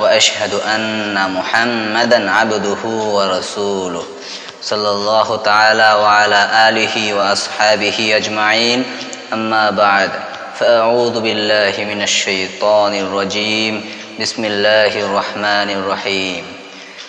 وأشهد أن محمدا عبده ورسوله. صلى الله تعالى وعلى آله وأصحابه أجمعين. أما بعد فأعوذ بالله من الشيطان الرجيم. بسم الله الرحمن الرحيم.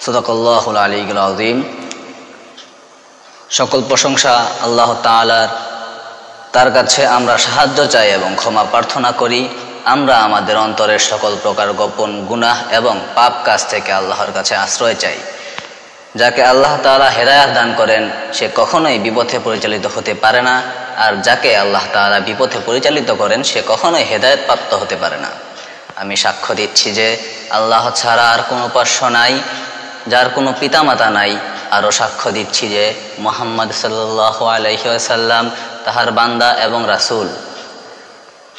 সদকল্লাহুল আলীগুল আজিম সকল প্রশংসা আল্লাহ তালার তার কাছে আমরা সাহায্য চাই এবং ক্ষমা প্রার্থনা করি। আমরা আমাদের অন্তরের সকল প্রকার গোপন গুনাহ এবং পাপ কাজ থেকে আল্লাহর কাছে আশ্রয় চাই। যাকে আল্লাহ তালা হেদায়াত দান করেন, সে কখনোই বিপথে পরিচালিত হতে পারে না। আর যাকে আল্লাহ তালা বিপথে পরিচালিত করেন, সে কখনোই হেদায়ত প্রাপ্ত হতে পারে না। আমি সাক্ষ্য দিচ্ছি যে, আল্লাহ ছাড়া আর কোনো উপাস্য নাই। যার কোনো পিতামাতা নাই, আরও সাক্ষ্য দিচ্ছি যে মোহাম্মদ সাল্লাহ আলহিসাল্লাম তাহার বান্দা এবং রাসুল।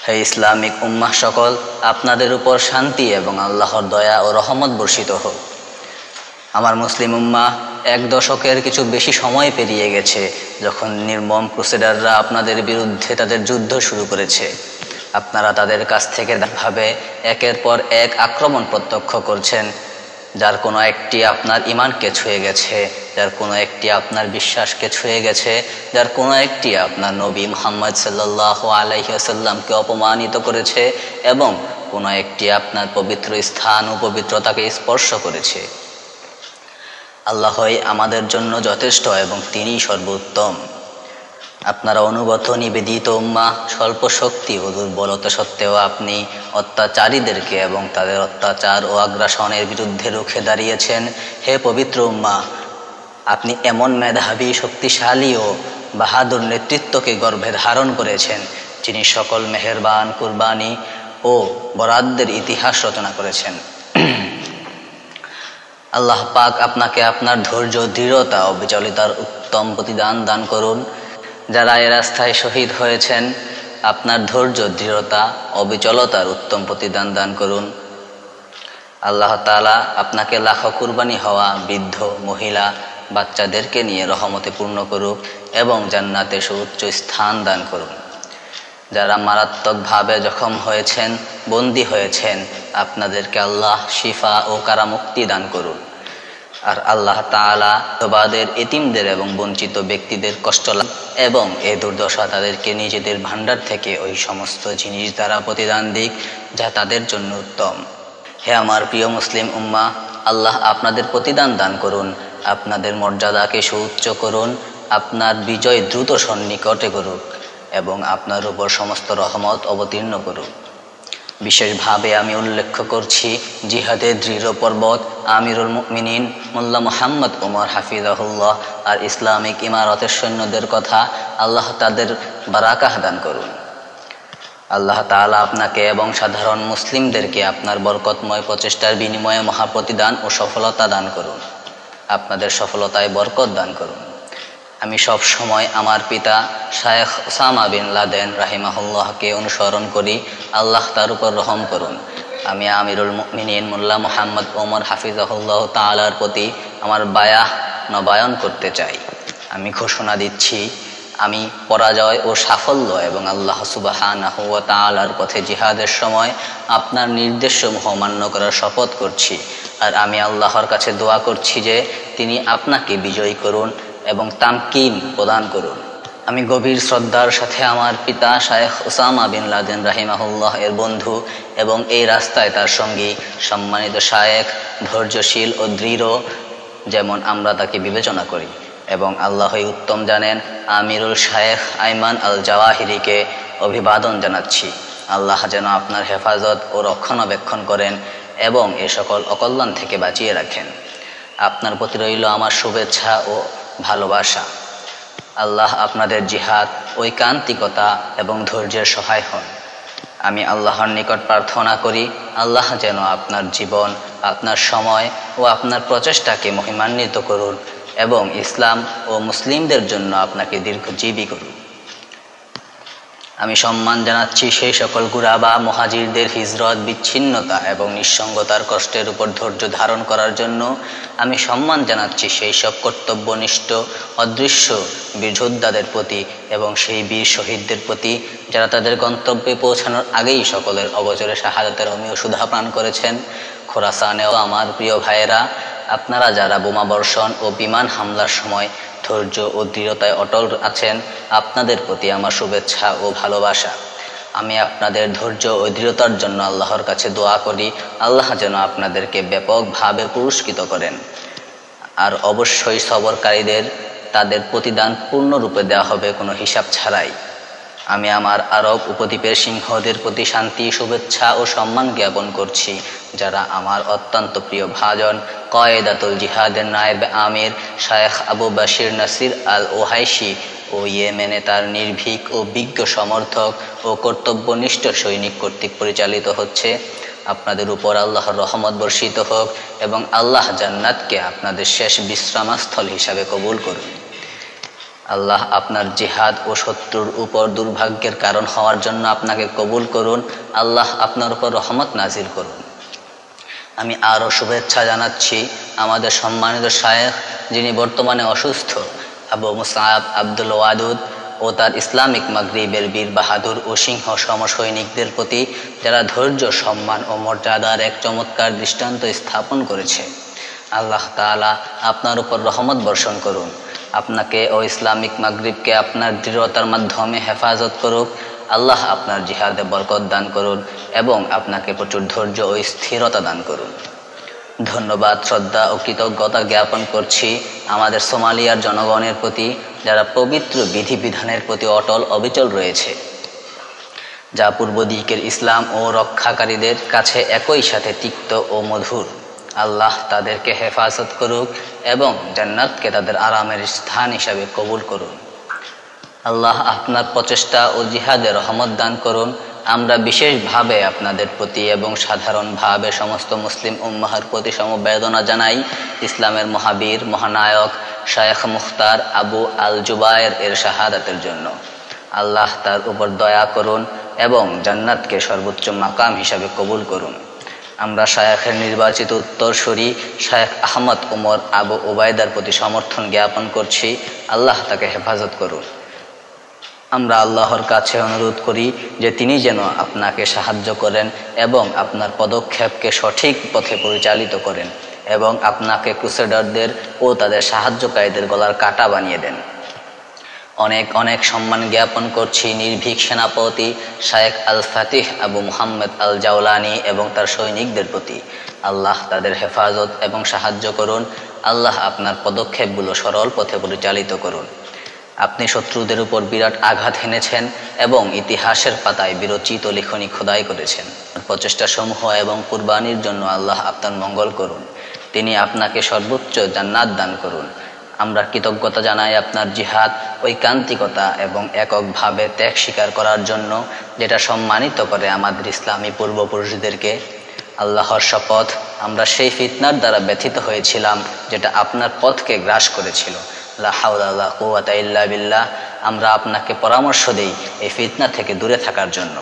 হে ইসলামিক উম্মাহ সকল, আপনাদের উপর শান্তি এবং আল্লাহর দয়া ও রহমত বর্ষিত হোক। আমার মুসলিম উম্মা এক দশকের কিছু বেশি সময় পেরিয়ে গেছে যখন নির্মম ক্রুসেডাররা আপনাদের বিরুদ্ধে তাদের যুদ্ধ শুরু করেছে। আপনারা তাদের কাছ থেকে ভাবে একের পর এক আক্রমণ প্রত্যক্ষ করছেন। যার কোনো একটি আপনার ইমানকে ছুঁয়ে গেছে, যার কোনো একটি আপনার বিশ্বাসকে ছুঁয়ে গেছে, যার কোনো একটি আপনার নবী মোহাম্মদ সাল্লাহ আলহিহাসাল্লামকে অপমানিত করেছে এবং কোনো একটি আপনার পবিত্র স্থান ও পবিত্রতাকে স্পর্শ করেছে। আল্লাহই আমাদের জন্য যথেষ্ট এবং তিনি সর্বোত্তম। আপনারা অনুগত, নিবেদিত উম্মা, স্বল্প শক্তি ও দুর্বলতা সত্ত্বেও আপনি অত্যাচারীদেরকে এবং তাদের অত্যাচার ও আগ্রাসনের বিরুদ্ধে রুখে দাঁড়িয়েছেন। হে পবিত্র উম্মা, আপনি এমন মেধাবী, শক্তিশালী ও বাহাদুর নেতৃত্বকে গর্ভে ধারণ করেছেন, যিনি সকল মেহেরবান, কুরবানি ও বরাদ্দের ইতিহাস রচনা করেছেন। আল্লাহ পাক আপনাকে আপনার ধৈর্য, দৃঢ়তা ও বিচলিতার উত্তম প্রতিদান দান করুন। যারা এ রাস্তায় শহীদ হয়েছেন, আপনার ধৈর্য, দৃঢ়তা, অবিচলতার উত্তম প্রতিদান দান করুন। আল্লাহ তালা আপনাকে লাখো কুরবানি হওয়া বৃদ্ধ, মহিলা, বাচ্চাদেরকে নিয়ে রহমতে পূর্ণ করুক এবং জান্নাতে সুউচ্চ স্থান দান করুন। যারা মারাত্মকভাবে জখম হয়েছেন, বন্দী হয়েছেন, আপনাদেরকে আল্লাহ শিফা ও কারামুক্তি দান করুন। আর আল্লাহ তালা তোবাদের এতিমদের এবং বঞ্চিত ব্যক্তিদের কষ্ট এবং এ দুর্দশা তাদেরকে নিজেদের ভাণ্ডার থেকে ওই সমস্ত জিনিস দ্বারা প্রতিদান দিক, যা তাদের জন্য উত্তম। হে আমার প্রিয় মুসলিম উম্মা, আল্লাহ আপনাদের প্রতিদান দান করুন, আপনাদের মর্যাদাকে সুউচ্চ করুন, আপনার বিজয় দ্রুত সন্নিকটে করুক এবং আপনার উপর সমস্ত রহমত অবতীর্ণ করুক। বিশেষভাবে আমি উল্লেখ করছি জিহাদের দৃঢ় পর্বত আমিরুল মিনিন মোল্লা মোহাম্মদ উমর হাফিজাহুল্লাহ আর ইসলামিক ইমারতের সৈন্যদের কথা আল্লাহ তাদের বারাকাহ দান করুন। আল্লাহ তালা আপনাকে এবং সাধারণ মুসলিমদেরকে আপনার বরকতময় প্রচেষ্টার বিনিময়ে মহাপ্রতিদান ও সফলতা দান করুন। আপনাদের সফলতায় বরকত দান করুন। আমি সব সময় আমার পিতা শায়েখ ওসামা বিন লাদেন রাহিমাহুল্লাহকে অনুসরণ করি, আল্লাহ তার উপর রহম করুন। আমি আমিরুল মিনিন মোল্লা মোহাম্মদ ওমর হাফিজাহুল্লাহ তালার প্রতি আমার বায়াহ নবায়ন করতে চাই। আমি ঘোষণা দিচ্ছি, আমি পরাজয় ও সাফল্য এবং আল্লাহ সুবাহানাহ তালার পথে জিহাদের সময় আপনার নির্দেশসমূহ মান্য করার শপথ করছি। আর আমি আল্লাহর কাছে দোয়া করছি যে তিনি আপনাকে বিজয়ী করুন এবং তামকিন প্রদান করুন। আমি গভীর শ্রদ্ধার সাথে আমার পিতা শায়েখ ওসামা বিন লাদেন রাহিমাহুল্লাহ এর বন্ধু এবং এই রাস্তায় তার সঙ্গী সম্মানিত শায়েখ, ধৈর্যশীল ও দৃঢ়, যেমন আমরা তাকে বিবেচনা করি। এবং আল্লাহই উত্তম জানেন, আমিরুল শায়েখ আইমান আল জাওয়াহিরিকে অভিবাদন জানাচ্ছি। আল্লাহ যেন আপনার হেফাজত ও রক্ষণাবেক্ষণ করেন এবং এ সকল অকল্যাণ থেকে বাঁচিয়ে রাখেন। আপনার প্রতি রইল আমার শুভেচ্ছা ও ভালোবাসা। আল্লাহ আপনাদের জিহাদ, ঐকান্তিকতা এবং ধৈর্যের সহায় হন। আমি আল্লাহর নিকট প্রার্থনা করি, আল্লাহ যেন আপনার জীবন, আপনার সময় ও আপনার প্রচেষ্টাকে মহিমান্বিত করুন এবং ইসলাম ও মুসলিমদের জন্য আপনাকে দীর্ঘজীবী করুন। আমি সম্মান জানাচ্ছি সেই সকল গুরাবা মহাজিরদের হিজরত, বিচ্ছিন্নতা এবং নিঃসঙ্গতার কষ্টের উপর ধৈর্য ধারণ করার জন্য আমি সম্মান জানাচ্ছি সেই সব কর্তব্যনিষ্ঠ, অদৃশ্য বীর যোদ্ধাদের প্রতি এবং সেই বীর শহীদদের প্রতি যারা তাদের গন্তব্যে পৌঁছানোর আগেই সকলের অবচরে শাহাদাতের অমীয় সুধা প্রাণ করেছেন। খোরাসানেও আমার প্রিয় ভাইয়েরা, আপনারা যারা বোমা বর্ষণ ও বিমান হামলার সময় ধৈর্য ও দৃঢ়তায় অটল আছেন আপনাদের প্রতি আমার শুভেচ্ছা ও ভালোবাসা। আমি আপনাদের ধৈর্য ও দৃঢ়তার জন্য আল্লাহর কাছে দোয়া করি। আল্লাহ যেন আপনাদেরকে ব্যাপকভাবে পুরস্কৃত করেন। আর অবশ্যই সবরকারীদের তাদের প্রতিদান পূর্ণরূপে দেওয়া হবে কোনো হিসাব ছাড়াই। আমি আমার আরব উপদ্বীপের সিংহদের প্রতি শান্তি, শুভেচ্ছা ও সম্মান জ্ঞাপন করছি। যারা আমার অত্যন্ত প্রিয় ভাজন, কয়েদাতুল জিহাদের নায়েব আমির, শায়েখ আবু বাশির নাসির আল ওহাইশি ও ইয়েমেনে তার নির্ভীক ও বিজ্ঞ সমর্থক ও কর্তব্যনিষ্ঠ সৈনিক কর্তৃক পরিচালিত হচ্ছে। আপনাদের উপর আল্লাহর রহমত বর্ষিত হোক এবং আল্লাহ জান্নাতকে আপনাদের শেষ বিশ্রামাস্থল হিসাবে কবুল করুন। আল্লাহ আপনার জিহাদ ও শত্রুর উপর দুর্ভাগ্যের কারণ হওয়ার জন্য আপনাকে কবুল করুন। আল্লাহ আপনার উপর রহমত নাজির করুন। আমি আরও শুভেচ্ছা জানাচ্ছি আমাদের সম্মানিত শায়েখ, যিনি বর্তমানে অসুস্থ, আবু মুসাহাব আব্দুল ওয়াদুদ ও তার ইসলামিক মাগরিবের বীর বাহাদুর ও সিংহ সমসৈনিকদের প্রতি যারা ধৈর্য, সম্মান ও মর্যাদার এক চমৎকার দৃষ্টান্ত স্থাপন করেছে। আল্লাহ তালা আপনার উপর রহমত বর্ষণ করুন। আপনাকে ও ইসলামিক মাগরিবকে আপনার দৃঢ়তার মাধ্যমে হেফাজত করুক। আল্লাহ আপনার জিহাদে বরকত দান করুন এবং আপনাকে প্রচুর ধৈর্য ও স্থিরতা দান করুন। ধন্যবাদ, শ্রদ্ধা ও কৃতজ্ঞতা জ্ঞাপন করছি আমাদের সোমালিয়ার জনগণের প্রতি, যারা পবিত্র বিধিবিধানের প্রতি অটল অবিচল রয়েছে, যা পূর্ব দিকের ইসলাম ও রক্ষাকারীদের কাছে একই সাথে তিক্ত ও মধুর। আল্লাহ তাদেরকে হেফাজত করুক এবং জান্নাতকে তাদের আরামের স্থান হিসাবে কবুল করুন। আল্লাহ আপনার প্রচেষ্টা ও জিহাদে রহমত দান করুন। আমরা বিশেষভাবে আপনাদের প্রতি এবং সাধারণভাবে সমস্ত মুসলিম উম্মাহার প্রতি সমবেদনা জানাই। ইসলামের মহাবীর, মহানায়ক শায়েখ মুখতার আবু আল জুবায়ের এর শাহাদাতের জন্য। আল্লাহ তার উপর দয়া করুন এবং জান্নাতকে সর্বোচ্চ মাকাম হিসাবে কবুল করুন। আমরা শায়েখের নির্বাচিত উত্তরসূরি শায়েখ আহমদ উমর আবু ওবায়দার প্রতি সমর্থন জ্ঞাপন করছি। আল্লাহ তাকে হেফাজত করুন। আমরা আল্লাহর কাছে অনুরোধ করি যে তিনি যেন আপনাকে সাহায্য করেন এবং আপনার পদক্ষেপকে সঠিক পথে পরিচালিত করেন এবং আপনাকে ক্রুসেডারদের ও তাদের সাহায্যকারীদের গলার কাটা বানিয়ে দেন। অনেক অনেক সম্মান জ্ঞাপন করছি নির্ভীক সেনাপতি শায়েক আল ফাতিহ আবু মুহাম্মদ আল জাওলানি এবং তার সৈনিকদের প্রতি। আল্লাহ তাদের হেফাজত এবং সাহায্য করুন। আল্লাহ আপনার পদক্ষেপগুলো সরল পথে পরিচালিত করুন। আপনি শত্রুদের উপর বিরাট আঘাত হেনেছেন এবং ইতিহাসের পাতায় বিরচিত লিখনি খোদাই করেছেন। প্রচেষ্টা সমূহ এবং কুরবানির জন্য আল্লাহ আপনার মঙ্গল করুন। তিনি আপনাকে সর্বোচ্চ জান্নাত দান করুন। আমরা কৃতজ্ঞতা জানাই আপনার জিহাদ, ঐকান্তিকতা এবং এককভাবে ত্যাগ স্বীকার করার জন্য, যেটা সম্মানিত করে আমাদের ইসলামী পূর্বপুরুষদেরকে। আল্লাহর শপথ, আমরা সেই ফিতনার দ্বারা ব্যথিত হয়েছিলাম, যেটা আপনার পথকে গ্রাস করেছিল। বিল্লাহ। আমরা আপনাকে পরামর্শ দেই এই ফিতনা থেকে দূরে থাকার জন্য।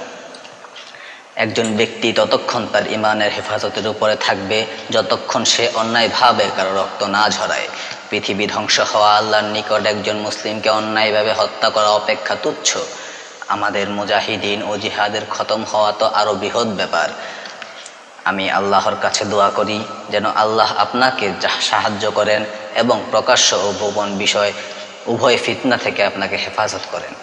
একজন ব্যক্তি ততক্ষণ তার ইমানের হেফাজতের উপরে থাকবে, যতক্ষণ সে অন্যায়ভাবে কারও রক্ত না ঝরায়। পৃথিবী ধ্বংস হওয়া আল্লাহর নিকট একজন মুসলিমকে অন্যায়ভাবে হত্যা করা অপেক্ষা তুচ্ছ। আমাদের মুজাহিদিন ও জিহাদের খতম হওয়া তো আরও বৃহৎ ব্যাপার। আমি আল্লাহর কাছে দোয়া করি, যেন আল্লাহ আপনাকে সাহায্য করেন এবং প্রকাশ্য ও ভুবন বিষয় উভয় ফিতনা থেকে আপনাকে হেফাজত করেন।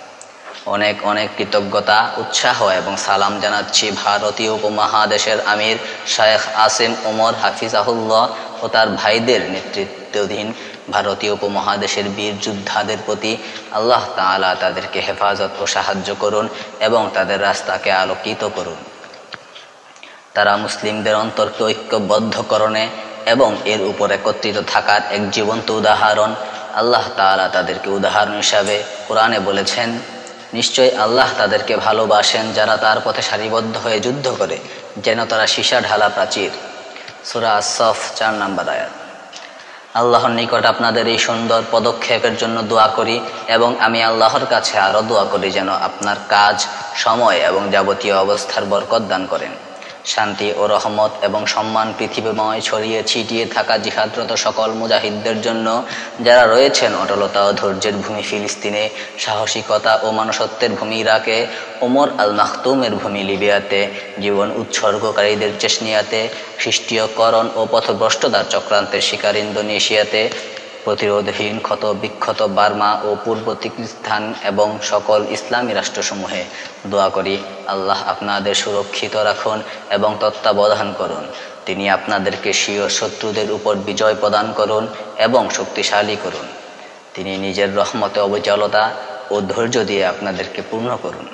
অনেক অনেক কৃতজ্ঞতা, উৎসাহ এবং সালাম জানাচ্ছি ভারতীয় উপমহাদেশের আমির শায়েখ আসিম ওমর হাফিজাহুল্লাহ ও তার ভাইদের নেতৃত্বাধীন ভারতীয় উপমহাদেশের বীর যোদ্ধাদের প্রতি আল্লাহ তাআলা তাদেরকে হেফাজত ও সাহায্য করুন এবং তাদের রাস্তাকে আলোকিত করুন। তারা মুসলিমদের অন্তরকে ঐক্যবদ্ধকরণে এবং এর উপর একত্রিত থাকার এক জীবন্ত উদাহরণ আল্লাহ তাআলা তাদেরকে উদাহরণ হিসাবে কোরআনে বলেছেন, নিশ্চয় আল্লাহ তাদেরকে ভালোবাসেন যারা তার পথে সারিবদ্ধ হয়ে যুদ্ধ করে, যেন তারা সীসা ঢালা প্রাচীর। সুরা আসফ চার নাম্বার আয়াত। আল্লাহর নিকট আপনাদের এই সুন্দর পদক্ষেপের জন্য দোয়া করি এবং আমি আল্লাহর কাছে আরও দোয়া করি যেন আপনার কাজ, সময় এবং যাবতীয় অবস্থার বরকত দান করেন। শান্তি ও রহমত এবং সম্মান পৃথিবীময় ছড়িয়ে ছিটিয়ে থাকা জিহাদরত সকল মুজাহিদদের জন্য যারা রয়েছেন অটলতা ও ধৈর্যের ভূমি ফিলিস্তিনে, সাহসিকতা ও মানসত্বের ভূমি ইরাকে, ওমর আল মাহতুমের ভূমি লিবিয়াতে, জীবন উৎসর্গকারীদের চেসনিয়াতে খ্রিস্টীয়করণ ও পথভ্রষ্টতার চক্রান্তের শিকার ইন্দোনেশিয়াতে প্রতিরোধহীন, ক্ষত, বিক্ষত, বার্মা ও পূর্ব তিকিস্তান এবং সকল ইসলামী রাষ্ট্রসমূহে দোয়া করি, আল্লাহ আপনাদের সুরক্ষিত রাখুন এবং তত্ত্বাবধান করুন। তিনি আপনাদেরকে স্বীয় শত্রুদের উপর বিজয় প্রদান করুন এবং শক্তিশালী করুন। তিনি নিজের রহমতে অবিচলতা ও ধৈর্য দিয়ে আপনাদেরকে পূর্ণ করুন।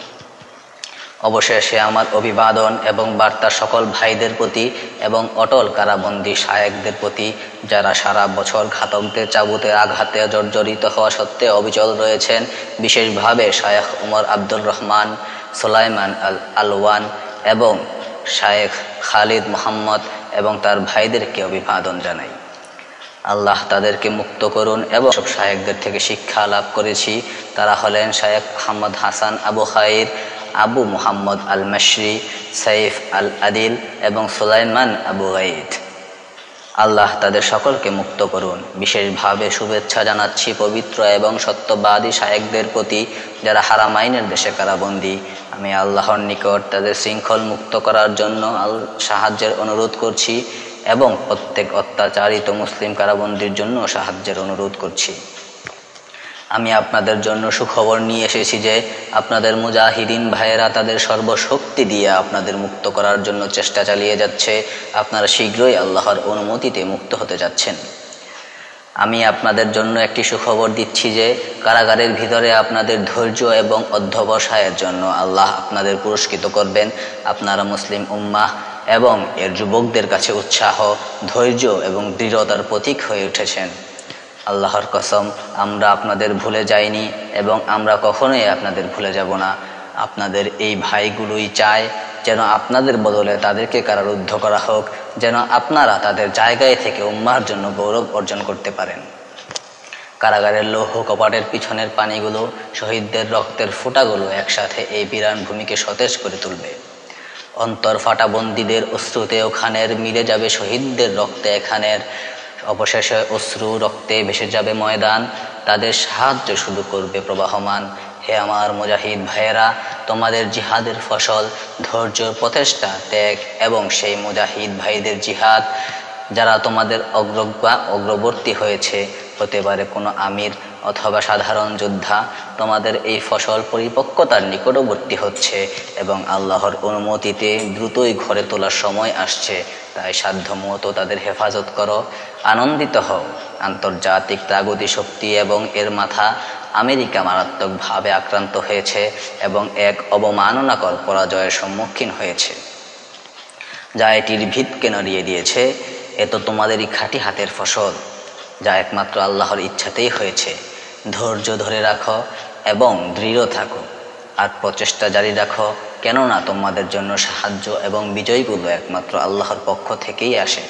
অবশেষে আমার অভিবাদন এবং বার্তা সকল ভাইদের প্রতি এবং অটল কারাবন্দী শায়েকদের প্রতি, যারা সারা বছর ঘাতকদের চাবুতে আঘাতে জর্জরিত হওয়া সত্ত্বেও অবিচল রয়েছেন, বিশেষভাবে শায়েখ উমর আব্দুর রহমান, সোলাইমান আল আলওয়ান এবং শায়েখ খালিদ মোহাম্মদ এবং তার ভাইদেরকে অভিবাদন জানাই। আল্লাহ তাদেরকে মুক্ত করুন এবং সব শায়েকদের থেকে শিক্ষা লাভ করেছি। তারা হলেন শায়েখ মোহাম্মদ হাসান আবু খাইর আবু মুহাম্মদ আল মাসরি সাইফ আল আদিল এবং সুলাইমান আবু গাইদ। আল্লাহ তাদের সকলকে মুক্ত করুন। বিশেষভাবে শুভেচ্ছা জানাচ্ছি পবিত্র এবং সত্যবাদী শায়েকদের প্রতি যারা হারামাইনের দেশে কারাবন্দী। আমি আল্লাহর নিকট তাদের শৃঙ্খল মুক্ত করার জন্য আল সাহায্যের অনুরোধ করছি এবং প্রত্যেক অত্যাচারিত মুসলিম কারাবন্দির জন্য সাহায্যের অনুরোধ করছি। আমি আপনাদের জন্য সুখবর নিয়ে এসেছি যে আপনাদের মুজাহিদিন ভাইয়েরা তাদের সর্বশক্তি দিয়ে আপনাদের মুক্ত করার জন্য চেষ্টা চালিয়ে যাচ্ছে। আপনারা শীঘ্রই আল্লাহর অনুমতিতে মুক্ত হতে যাচ্ছেন। আমি আপনাদের জন্য একটি সুখবর দিচ্ছি যে কারাগারের ভিতরে আপনাদের ধৈর্য এবং অধ্যবসায়ের জন্য আল্লাহ আপনাদের পুরস্কৃত করবেন। আপনারা মুসলিম উম্মাহ এবং এর যুবকদের কাছে উৎসাহ, ধৈর্য এবং দৃঢ়তার প্রতীক হয়ে উঠেছেন। আল্লাহর কসম, আমরা আপনাদের ভুলে যাইনি এবং আমরা কখনোই আপনাদের ভুলে যাব না। আপনাদের এই ভাইগুলোই চায় যেন আপনাদের বদলে তাদেরকে কারারুদ্ধ করা হোক, যেন আপনারা তাদের জায়গায় থেকে উম্মার জন্য গৌরব অর্জন করতে পারেন। কারাগারের লৌহ কপাটের পিছনের পানিগুলো শহীদদের রক্তের ফোঁটাগুলো একসাথে এই বিরান ভূমিকে সতেজ করে তুলবে। অন্তর ফাটা বন্দীদের অশ্রুতে ওখানের মিলে যাবে শহীদদের রক্তে এখানের অবশেষে অশ্রু রক্তে ভেসে যাবে ময়দান, তাদের সাহায্য শুরু করবে প্রবাহমান। হে আমার মুজাহিদ ভাইয়েরা, তোমাদের জিহাদের ফসল ধৈর্য প্রচেষ্টা, ত্যাগ এবং সেই মুজাহিদ ভাইদের জিহাদ, যারা তোমাদের অগ্রজ্ঞা অগ্রবর্তী হয়েছে, হতে পারে কোনো আমির অথবা সাধারণ যোদ্ধা, তোমাদের এই ফসল পরিপক্কতার নিকটবর্তী হচ্ছে এবং আল্লাহর অনুমতিতে দ্রুতই ঘরে তোলার সময় আসছে। তাই সাধ্যমতো তাদের হেফাজত করো। আনন্দিত হও। আন্তর্জাতিক ত্রাগতি শক্তি এবং এর মাথা আমেরিকা মারাত্মকভাবে আক্রান্ত হয়েছে এবং এক অবমাননাকর পরাজয়ের সম্মুখীন হয়েছে। যা এটির ভিতকে নড়িয়ে দিয়েছে। এ তো তোমাদেরই খাঁটি হাতের ফসল। যা একমাত্র আল্লাহর ইচ্ছাতেই হয়েছে। ধৈর্য ধরে রাখো এবং দৃঢ় থাকো। আর প্রচেষ্টা জারি রাখো, কেননা তোমাদের জন্য সাহায্য এবং বিজয়গুলো একমাত্র আল্লাহর পক্ষ থেকেই আসে।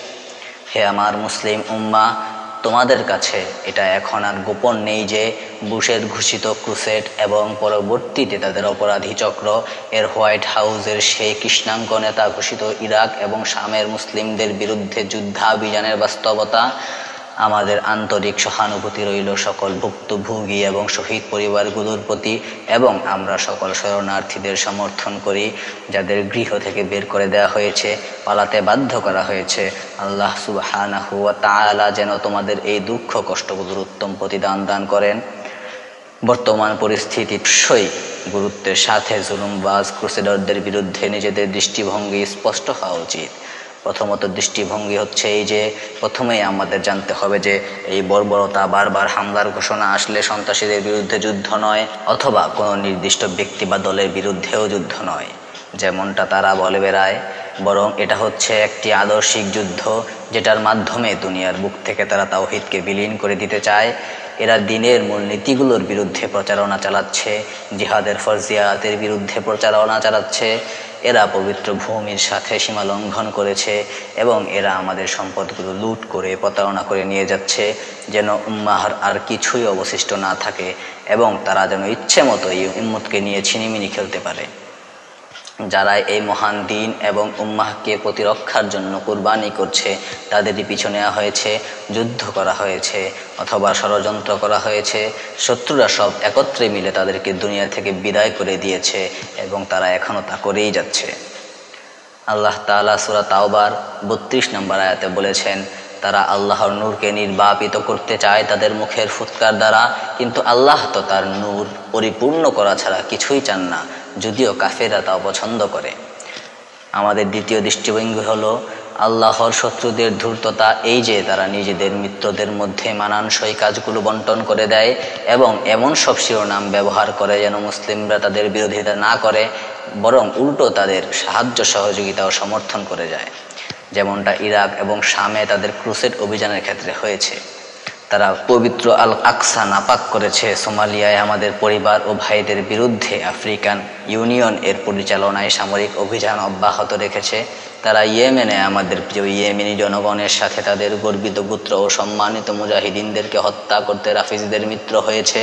হে আমার মুসলিম উম্মা, তোমাদের কাছে এটা এখন আর গোপন নেই যে, বুশের ঘোষিত ক্রুসেট এবং পরবর্তীতে তাদের অপরাধী চক্র, এর হোয়াইট হাউসের সেই কৃষ্ণাঙ্গ নেতা ঘোষিত ইরাক এবং শামের মুসলিমদের বিরুদ্ধে যুদ্ধাভিযানের বাস্তবতা আমাদের আন্তরিক সহানুভূতি রইল সকল ভুক্তভোগী এবং শহীদ পরিবারগুলোর প্রতি, এবং আমরা সকল শরণার্থীদের সমর্থন করি, যাদের গৃহ থেকে বের করে দেওয়া হয়েছে, পালাতে বাধ্য করা হয়েছে। আল্লাহ সুবাহানাহু তাআলা যেন তোমাদের এই দুঃখ কষ্টগুলোর উত্তম প্রতিদান দান করেন। বর্তমান পরিস্থিতি সই গুরুত্বের সাথে জুলুমবাজ ক্রুসেডারদের বিরুদ্ধে নিজেদের দৃষ্টিভঙ্গি স্পষ্ট হওয়া উচিত। প্রথমত দৃষ্টিভঙ্গি হচ্ছে এই যে প্রথমেই আমাদের জানতে হবে যে এই বর্বরতা বারবার হামলার ঘোষণা আসলে সন্ত্রাসীদের বিরুদ্ধে যুদ্ধ নয়, অথবা কোনো নির্দিষ্ট ব্যক্তি বা দলের বিরুদ্ধেও যুদ্ধ নয়। যেমনটা তারা বলে বেড়ায়, বরং এটা হচ্ছে একটি আদর্শিক যুদ্ধ, যেটার মাধ্যমে দুনিয়ার বুক থেকে তারা তাওহিদকে বিলীন করে দিতে চায়। এরা দিনের মূল নীতিগুলোর বিরুদ্ধে প্রচারণা চালাচ্ছে, জিহাদের ফরজিয়াতের বিরুদ্ধে প্রচারণা চালাচ্ছে এরা পবিত্র ভূমির সাথে সীমা লঙ্ঘন করেছে এবং এরা আমাদের সম্পদগুলো লুট করে প্রতারণা করে নিয়ে যাচ্ছে, যেন উম্মাহার আর কিছুই অবশিষ্ট না থাকে এবং তারা যেন ইচ্ছে মতো এই উম্মতকে নিয়ে ছিনিমিনি খেলতে পারে। যারা এই মহান দিন এবং উম্মাহকে প্রতিরক্ষার জন্য কুরবানি করছে, তাদেরই পিছু নেওয়া হয়েছে, যুদ্ধ করা হয়েছে অথবা ষড়যন্ত্র করা হয়েছে। শত্রুরা সব একত্রে মিলে তাদেরকে দুনিয়া থেকে বিদায় করে দিয়েছে এবং তারা এখনও তা করেই যাচ্ছে। আল্লাহ তালা সুরা তাওবার বত্রিশ নম্বর আয়াতে বলেছেন তারা আল্লাহর নূরকে নির্বাপিত করতে চায় তাদের মুখের ফুৎকার দ্বারা, কিন্তু আল্লাহ তো তার নূর পরিপূর্ণ করা ছাড়া কিছুই চান না, যদিও কাফেরা তা অপছন্দ করে। আমাদের দ্বিতীয় দৃষ্টিভঙ্গি হলো, আল্লাহর শত্রুদের ধূর্ততা, এই যে তারা নিজেদের মিত্রদের মধ্যে মানানসই কাজগুলো বন্টন করে দেয় এবং এমন সব শিরোনাম ব্যবহার করে যেন মুসলিমরা তাদের বিরোধিতা না করে, বরং উল্টো তাদের সাহায্য সহযোগিতা ও সমর্থন করে যায়। যেমনটা ইরাক এবং শামে তাদের ক্রুসেড অভিযানের ক্ষেত্রে হয়েছে। তারা পবিত্র আল আকসা নাপাক করেছে। সোমালিয়ায় আমাদের পরিবার ও ভাইদের বিরুদ্ধে আফ্রিকান ইউনিয়ন এর পরিচালনায় সামরিক অভিযান অব্যাহত রেখেছে। তারা ইয়েমেনে আমাদের প্রিয় ইয়েমেনি জনগণের সাথে তাদের গর্বিত পুত্র ও সম্মানিত মুজাহিদিনদেরকে হত্যা করতে রাফিজদের মিত্র হয়েছে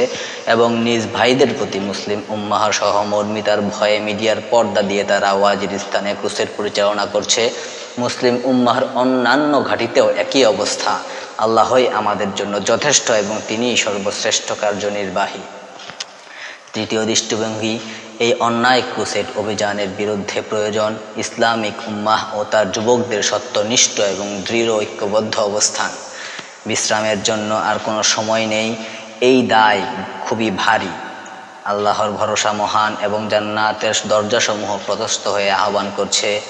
এবং নিজ ভাইদের প্রতি মুসলিম উম্মাহর সহমর্মিতার ভয়ে মিডিয়ার পর্দা দিয়ে তারা ওয়াজির স্থানে ক্রুসের পরিচালনা করছে। মুসলিম উম্মাহর অন্যান্য ঘাটিতেও একই অবস্থা। আল্লাহই আমাদের জন্য যথেষ্ট এবং তিনিই সর্বশ্রেষ্ঠ কার্যনির্বাহী। তৃতীয় দৃষ্টিভঙ্গি, এই অন্যায় ক্রুসেড অভিযানের বিরুদ্ধে প্রয়োজন ইসলামিক উম্মাহ ও তার যুবকদের সত্যনিষ্ঠ এবং দৃঢ় ঐক্যবদ্ধ অবস্থান। বিশ্রামের জন্য আর কোনো সময় নেই, এই দায় খুবই ভারী। আল্লাহর ভরসা মহান এবং জান্নাতের দরজাসমূহ প্রদস্ত হয়ে আহ্বান করছে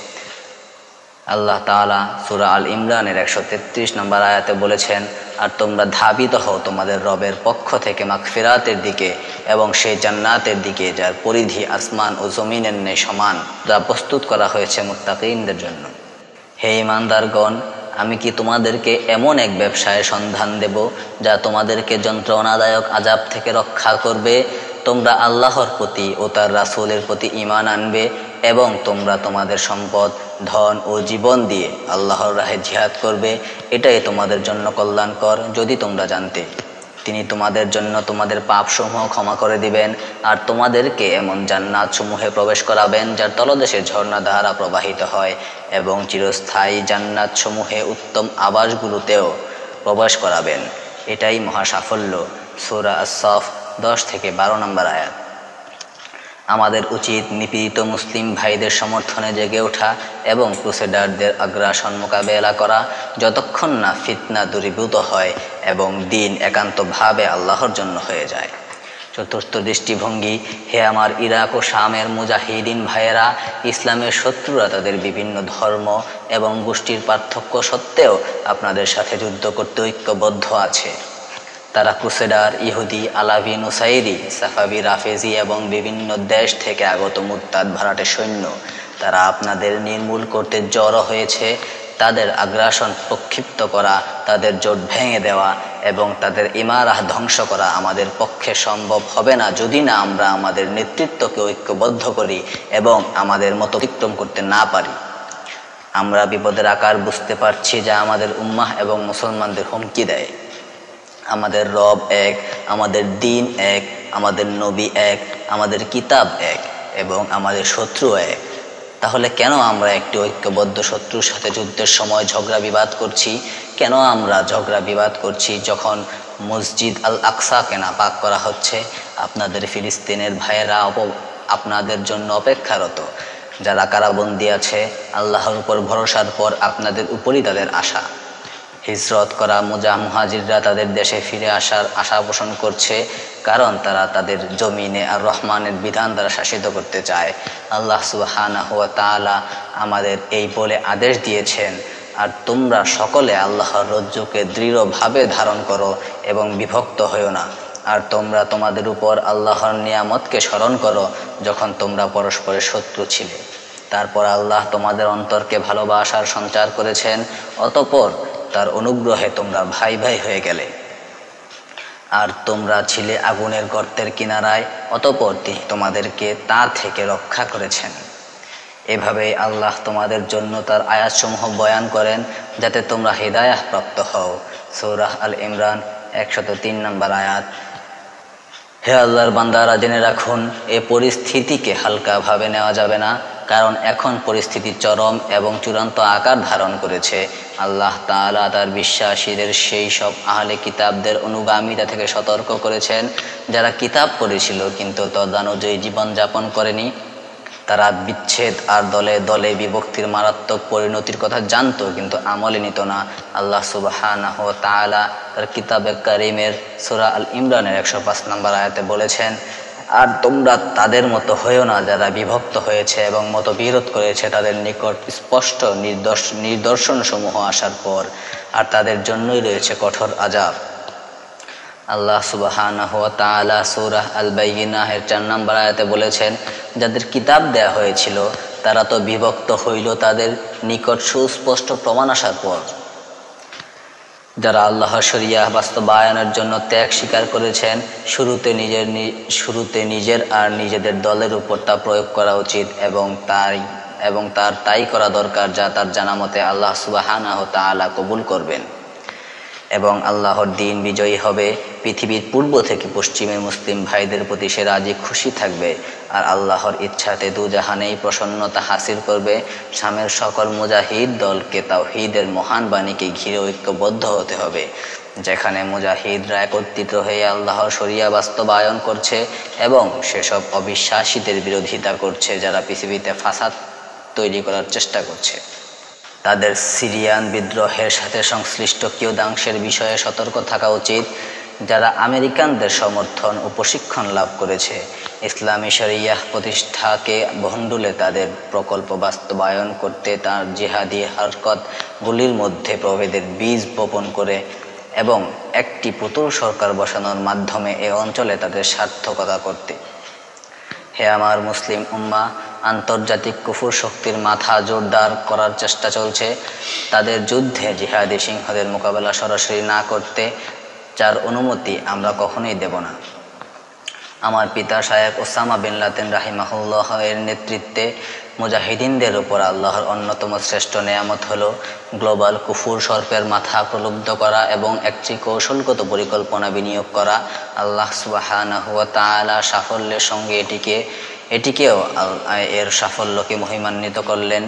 আল্লাহ তালা সুরা আল ইমরানের একশো তেত্রিশ নম্বর আয়াতে বলেছেন, আর তোমরা ধাবিত হও তোমাদের রবের পক্ষ থেকে মাগফিরাতের দিকে এবং সেই জান্নাতের দিকে যার পরিধি আসমান ও জমিনের নেই সমান, যা প্রস্তুত করা হয়েছে মুত্তাকিনদের জন্য। হে ইমানদারগণ আমি কি তোমাদেরকে এমন এক ব্যবসায় সন্ধান দেব, যা তোমাদেরকে যন্ত্রণাদায়ক আজাব থেকে রক্ষা করবে? তোমরা আল্লাহর প্রতি ও তার রাসুলের প্রতি ইমান আনবে এবং তোমরা তোমাদের সম্পদ ধন ও জীবন দিয়ে আল্লাহর রাহে জিহাদ করবে, এটাই তোমাদের জন্য কল্যাণকর, যদি তোমরা জানতে। তিনি তোমাদের জন্য তোমাদের পাপসমূহ ক্ষমা করে দিবেন, আর তোমাদেরকে এমন জান্নাত সমূহে প্রবেশ করাবেন, যার তলদেশে ঝর্ণা দ্বারা প্রবাহিত হয়, এবং চিরস্থায়ী জান্নাত সমূহে উত্তম আবাসগুলোতেও প্রবেশ করাবেন। এটাই মহা সাফল্য সুরা আসফ দশ থেকে বারো নম্বর আয়াত। আমাদের উচিত নিপীড়িত মুসলিম ভাইদের সমর্থনে জেগে ওঠা এবং ক্রুসেডারদের আগ্রাসন মোকাবেলা করা যতক্ষণ না ফিতনা দূরীভূত হয় এবং দিন একান্তভাবে আল্লাহর জন্য হয়ে যায়। চতুর্থ দৃষ্টিভঙ্গি, হে আমার ইরাক ও শামের মুজাহিদিন ভাইয়েরা, ইসলামের শত্রুরা তাদের বিভিন্ন ধর্ম এবং গোষ্ঠীর পার্থক্য সত্ত্বেও আপনাদের সাথে যুদ্ধ করতে ঐক্যবদ্ধ আছে। তারা ক্রুসেডার ইহুদি, আলাভি, নুসাইরি, সাফাবি, রাফেজি এবং বিভিন্ন দেশ থেকে আগত মুত্তাদ ভাড়াটে সৈন্য। তারা আপনাদের নির্মূল করতে জড়ো হয়েছে, তাদের আগ্রাসন প্রক্ষিপ্ত করা, তাদের জোট ভেঙে দেওয়া এবং তাদের ইমারাহ ধ্বংস করা আমাদের পক্ষে সম্ভব হবে না যদি না আমরা আমাদের নেতৃত্বকে ঐক্যবদ্ধ করি এবং আমাদের মতো অতিক্রম করতে না পারি। আমরা বিপদের আকার বুঝতে পারছি যা আমাদের উম্মাহ এবং মুসলমানদের হুমকি দেয়। আমাদের রব এক, আমাদের দিন এক, আমাদের নবী এক, আমাদের কিতাব এক এবং আমাদের শত্রু এক। তাহলে কেন আমরা একটি ঐক্যবদ্ধ শত্রুর সাথে যুদ্ধের সময় ঝগড়া বিবাদ করছি? কেন আমরা ঝগড়া বিবাদ করছি যখন মসজিদ আল আকসাকে নাপাক করা হচ্ছে? আপনাদের ফিলিস্তিনের ভাইয়েরা অপ, আপনাদের জন্য অপেক্ষারত। যারা কারাবন্দি আছে, আল্লাহর উপর ভরসার পর আপনাদের উপরই তাদের আশা। হিজরত করা মুজা মুহাজিররা তাদের দেশে ফিরে আসার আশা পোষণ করছে, কারণ তারা তাদের জমিনে আর রহমানের বিধান দ্বারা শাসিত করতে চায়। আল্লাহ সুবাহানা হুয়া তালা আমাদের এই বলে আদেশ দিয়েছেন, আর তোমরা সকলে আল্লাহর রজ্জুকে দৃঢ়ভাবে ধারণ করো এবং বিভক্ত হইও না। আর তোমরা তোমাদের উপর আল্লাহর নিয়ামতকে স্মরণ করো যখন তোমরা পরস্পরের শত্রু ছিলে। তারপর আল্লাহ তোমাদের অন্তরকে ভালোবাসার সঞ্চার করেছেন, অতপর তার অনুগ্রহে তোমরা ভাই ভাই হয়ে গেলে। আর তোমরা ছিলে আগুনের গর্তের কিনারায়, অতপর তিনি তোমাদেরকে তা থেকে রক্ষা করেছেন। এভাবেই আল্লাহ তোমাদের জন্য তার আয়াতসমূহ বয়ান করেন, যাতে তোমরা হৃদায়াহ প্রাপ্ত হও। সৌরাহ আল ইমরান, একশত তিন নম্বর আয়াত। হে আল্লাহর বান্দারা, জেনে রাখুন, এ পরিস্থিতিকে হালকাভাবে নেওয়া যাবে না। কারণ এখন পরিস্থিতি চরম এবং চূড়ান্ত আকার ধারণ করেছে। আল্লাহ তালা তার বিশ্বাসীদের সেই সব আহলে কিতাবদের অনুগামীরা থেকে সতর্ক করেছেন, যারা কিতাব পড়েছিল কিন্তু তদানুযায়ী জীবনযাপন করেনি। তারা বিচ্ছেদ আর দলে দলে বিভক্তির মারাত্মক পরিণতির কথা জানতো কিন্তু আমলে নিত না। আল্লাহ সুবাহ তার কিতাবে করিমের সুরা আল ইমরানের একশো পাঁচ নম্বর আয়াতে বলেছেন আর তোমরা তাদের মতো হয়েও না, যারা বিভক্ত হয়েছে এবং মতো বিরোধ করেছে, তাদের নিকট স্পষ্ট নির্দর্শ নিদর্শন সমূহ আসার পর আর তাদের জন্যই রয়েছে কঠোর আজাব আল্লাহ সুবাহানা তালা সুরাহ আল বাইনাহের চার নম্বর আয়াতে বলেছেন, যাদের কিতাব দেয়া হয়েছিল, তারা তো বিভক্ত হইল তাদের নিকট সুস্পষ্ট প্রমাণ আসার পর। যারা আল্লাহ শরিয়া বাস্তবায়নের জন্য ত্যাগ স্বীকার করেছেন, শুরুতে নিজের শুরুতে নিজের আর নিজেদের দলের উপর তা প্রয়োগ করা উচিত এবং তাই, এবং তার তাই করা দরকার যা তার জানামতে আল্লাহ সুবাহানা ও তালা কবুল করবেন। এবং আল্লাহর দিন বিজয়ী হবে। পৃথিবীর পূর্ব থেকে পশ্চিমের মুসলিম ভাইদের প্রতি সে রাজি খুশি থাকবে আর আল্লাহর ইচ্ছাতে দুজাহানেই প্রসন্নতা হাসিল করবে। স্বামের সকল মুজাহিদ দলকে তাও তাওহিদের মহান বাণীকে ঘিরে ঐক্যবদ্ধ হতে হবে, যেখানে মুজাহিদরা একত্রিত হয়ে আল্লাহর শরিয়া বাস্তবায়ন করছে এবং সেসব অবিশ্বাসীদের বিরোধিতা করছে যারা পৃথিবীতে ফাসাদ তৈরি করার চেষ্টা করছে। তাদের সিরিয়ান বিদ্রোহের সাথে সংশ্লিষ্ট কিয়দাংশের বিষয়ে সতর্ক থাকা উচিত, যারা আমেরিকানদের সমর্থন ও প্রশিক্ষণ লাভ করেছে। ইসলামী শরিয়াহ প্রতিষ্ঠাকে ভণ্ডুলে তাদের প্রকল্প বাস্তবায়ন করতে তার জিহাদি হরকতগুলির মধ্যে প্রভেদের বীজ বপন করে এবং একটি পুতুল সরকার বসানোর মাধ্যমে এ অঞ্চলে তাদের সার্থকতা করতে। হে আমার মুসলিম উম্মা আন্তর্জাতিক কুফুর শক্তির মাথা জোরদার করার চেষ্টা চলছে। তাদের যুদ্ধে জিহাদি সিংহদের মোকাবেলা সরাসরি না করতে যার অনুমতি আমরা কখনোই দেব না। আমার পিতা সাহেব ওসামা বিন লাতেন রাহিমাহুল্লাহ এর নেতৃত্বে মুজাহিদিনদের উপর আল্লাহর অন্যতম শ্রেষ্ঠ নেয়ামত হল গ্লোবাল কুফুর সর্পের মাথা প্রলুব্ধ করা এবং একটি কৌশলগত পরিকল্পনা বিনিয়োগ করা। আল্লাহ সুবাহ সাফল্যের সঙ্গে এটিকে এটিকেও এর সাফল্যকে মহিমান্বিত করলেন।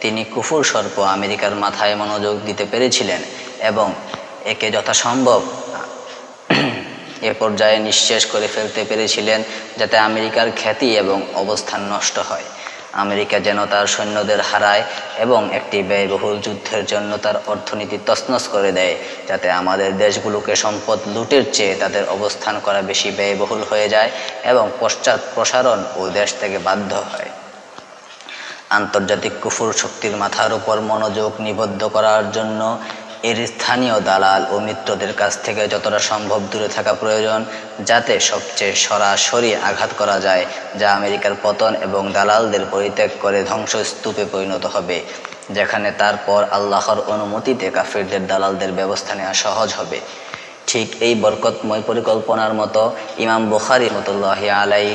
তিনি কুফুর সর্প আমেরিকার মাথায় মনোযোগ দিতে পেরেছিলেন এবং একে যথাসম্ভব এ পর্যায়ে নিঃশেষ করে ফেলতে পেরেছিলেন যাতে আমেরিকার খ্যাতি এবং অবস্থান নষ্ট হয়। আমেরিকা যেন তার সৈন্যদের হারায় এবং একটি ব্যয়বহুল যুদ্ধের জন্য তার অর্থনীতি তছনছ করে দেয়, যাতে আমাদের দেশগুলোকে সম্পদ লুটের চেয়ে তাদের অবস্থান করা বেশি ব্যয়বহুল হয়ে যায় এবং পশ্চাৎ প্রসারণ ও দেশ থেকে বাধ্য হয়। আন্তর্জাতিক কুফুর শক্তির মাথার উপর মনোযোগ নিবদ্ধ করার জন্য এর স্থানীয় দালাল ও মিত্রদের কাছ থেকে যতটা সম্ভব দূরে থাকা প্রয়োজন, যাতে সবচেয়ে সরাসরি আঘাত করা যায়, যা আমেরিকার পতন এবং দালালদের পরিত্যাগ করে ধ্বংসস্তূপে পরিণত হবে, যেখানে তারপর আল্লাহর অনুমতিতে কাফিরদের দালালদের ব্যবস্থা নেওয়া সহজ হবে। ঠিক এই বরকতময় পরিকল্পনার মতো ইমাম বুখারি মতুল্লাহ আলাই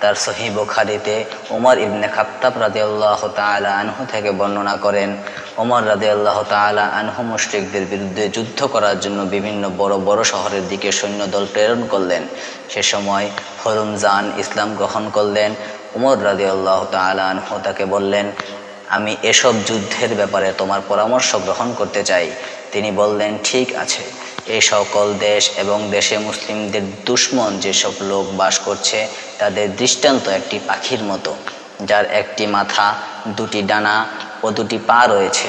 তার সহি বুখারিতে উমর ইবনে খাত্তাব রাজিউল্লাহ তালা আনহু থেকে বর্ণনা করেন ওমর রাদে আল্লাহ তালা আনহু মুশরিকদের বিরুদ্ধে যুদ্ধ করার জন্য বিভিন্ন বড় বড় শহরের দিকে সৈন্যদল প্রেরণ করলেন। সে সময় হরুমজান ইসলাম গ্রহণ করলেন। উমর রাদে আল্লাহ তালা আনহু তাকে বললেন, আমি এসব যুদ্ধের ব্যাপারে তোমার পরামর্শ গ্রহণ করতে চাই। তিনি বললেন, ঠিক আছে। এই সকল দেশ এবং দেশে মুসলিমদের দুশ্মন যেসব লোক বাস করছে, তাদের দৃষ্টান্ত একটি পাখির মতো, যার একটি মাথা, দুটি ডানা ও দুটি পা রয়েছে।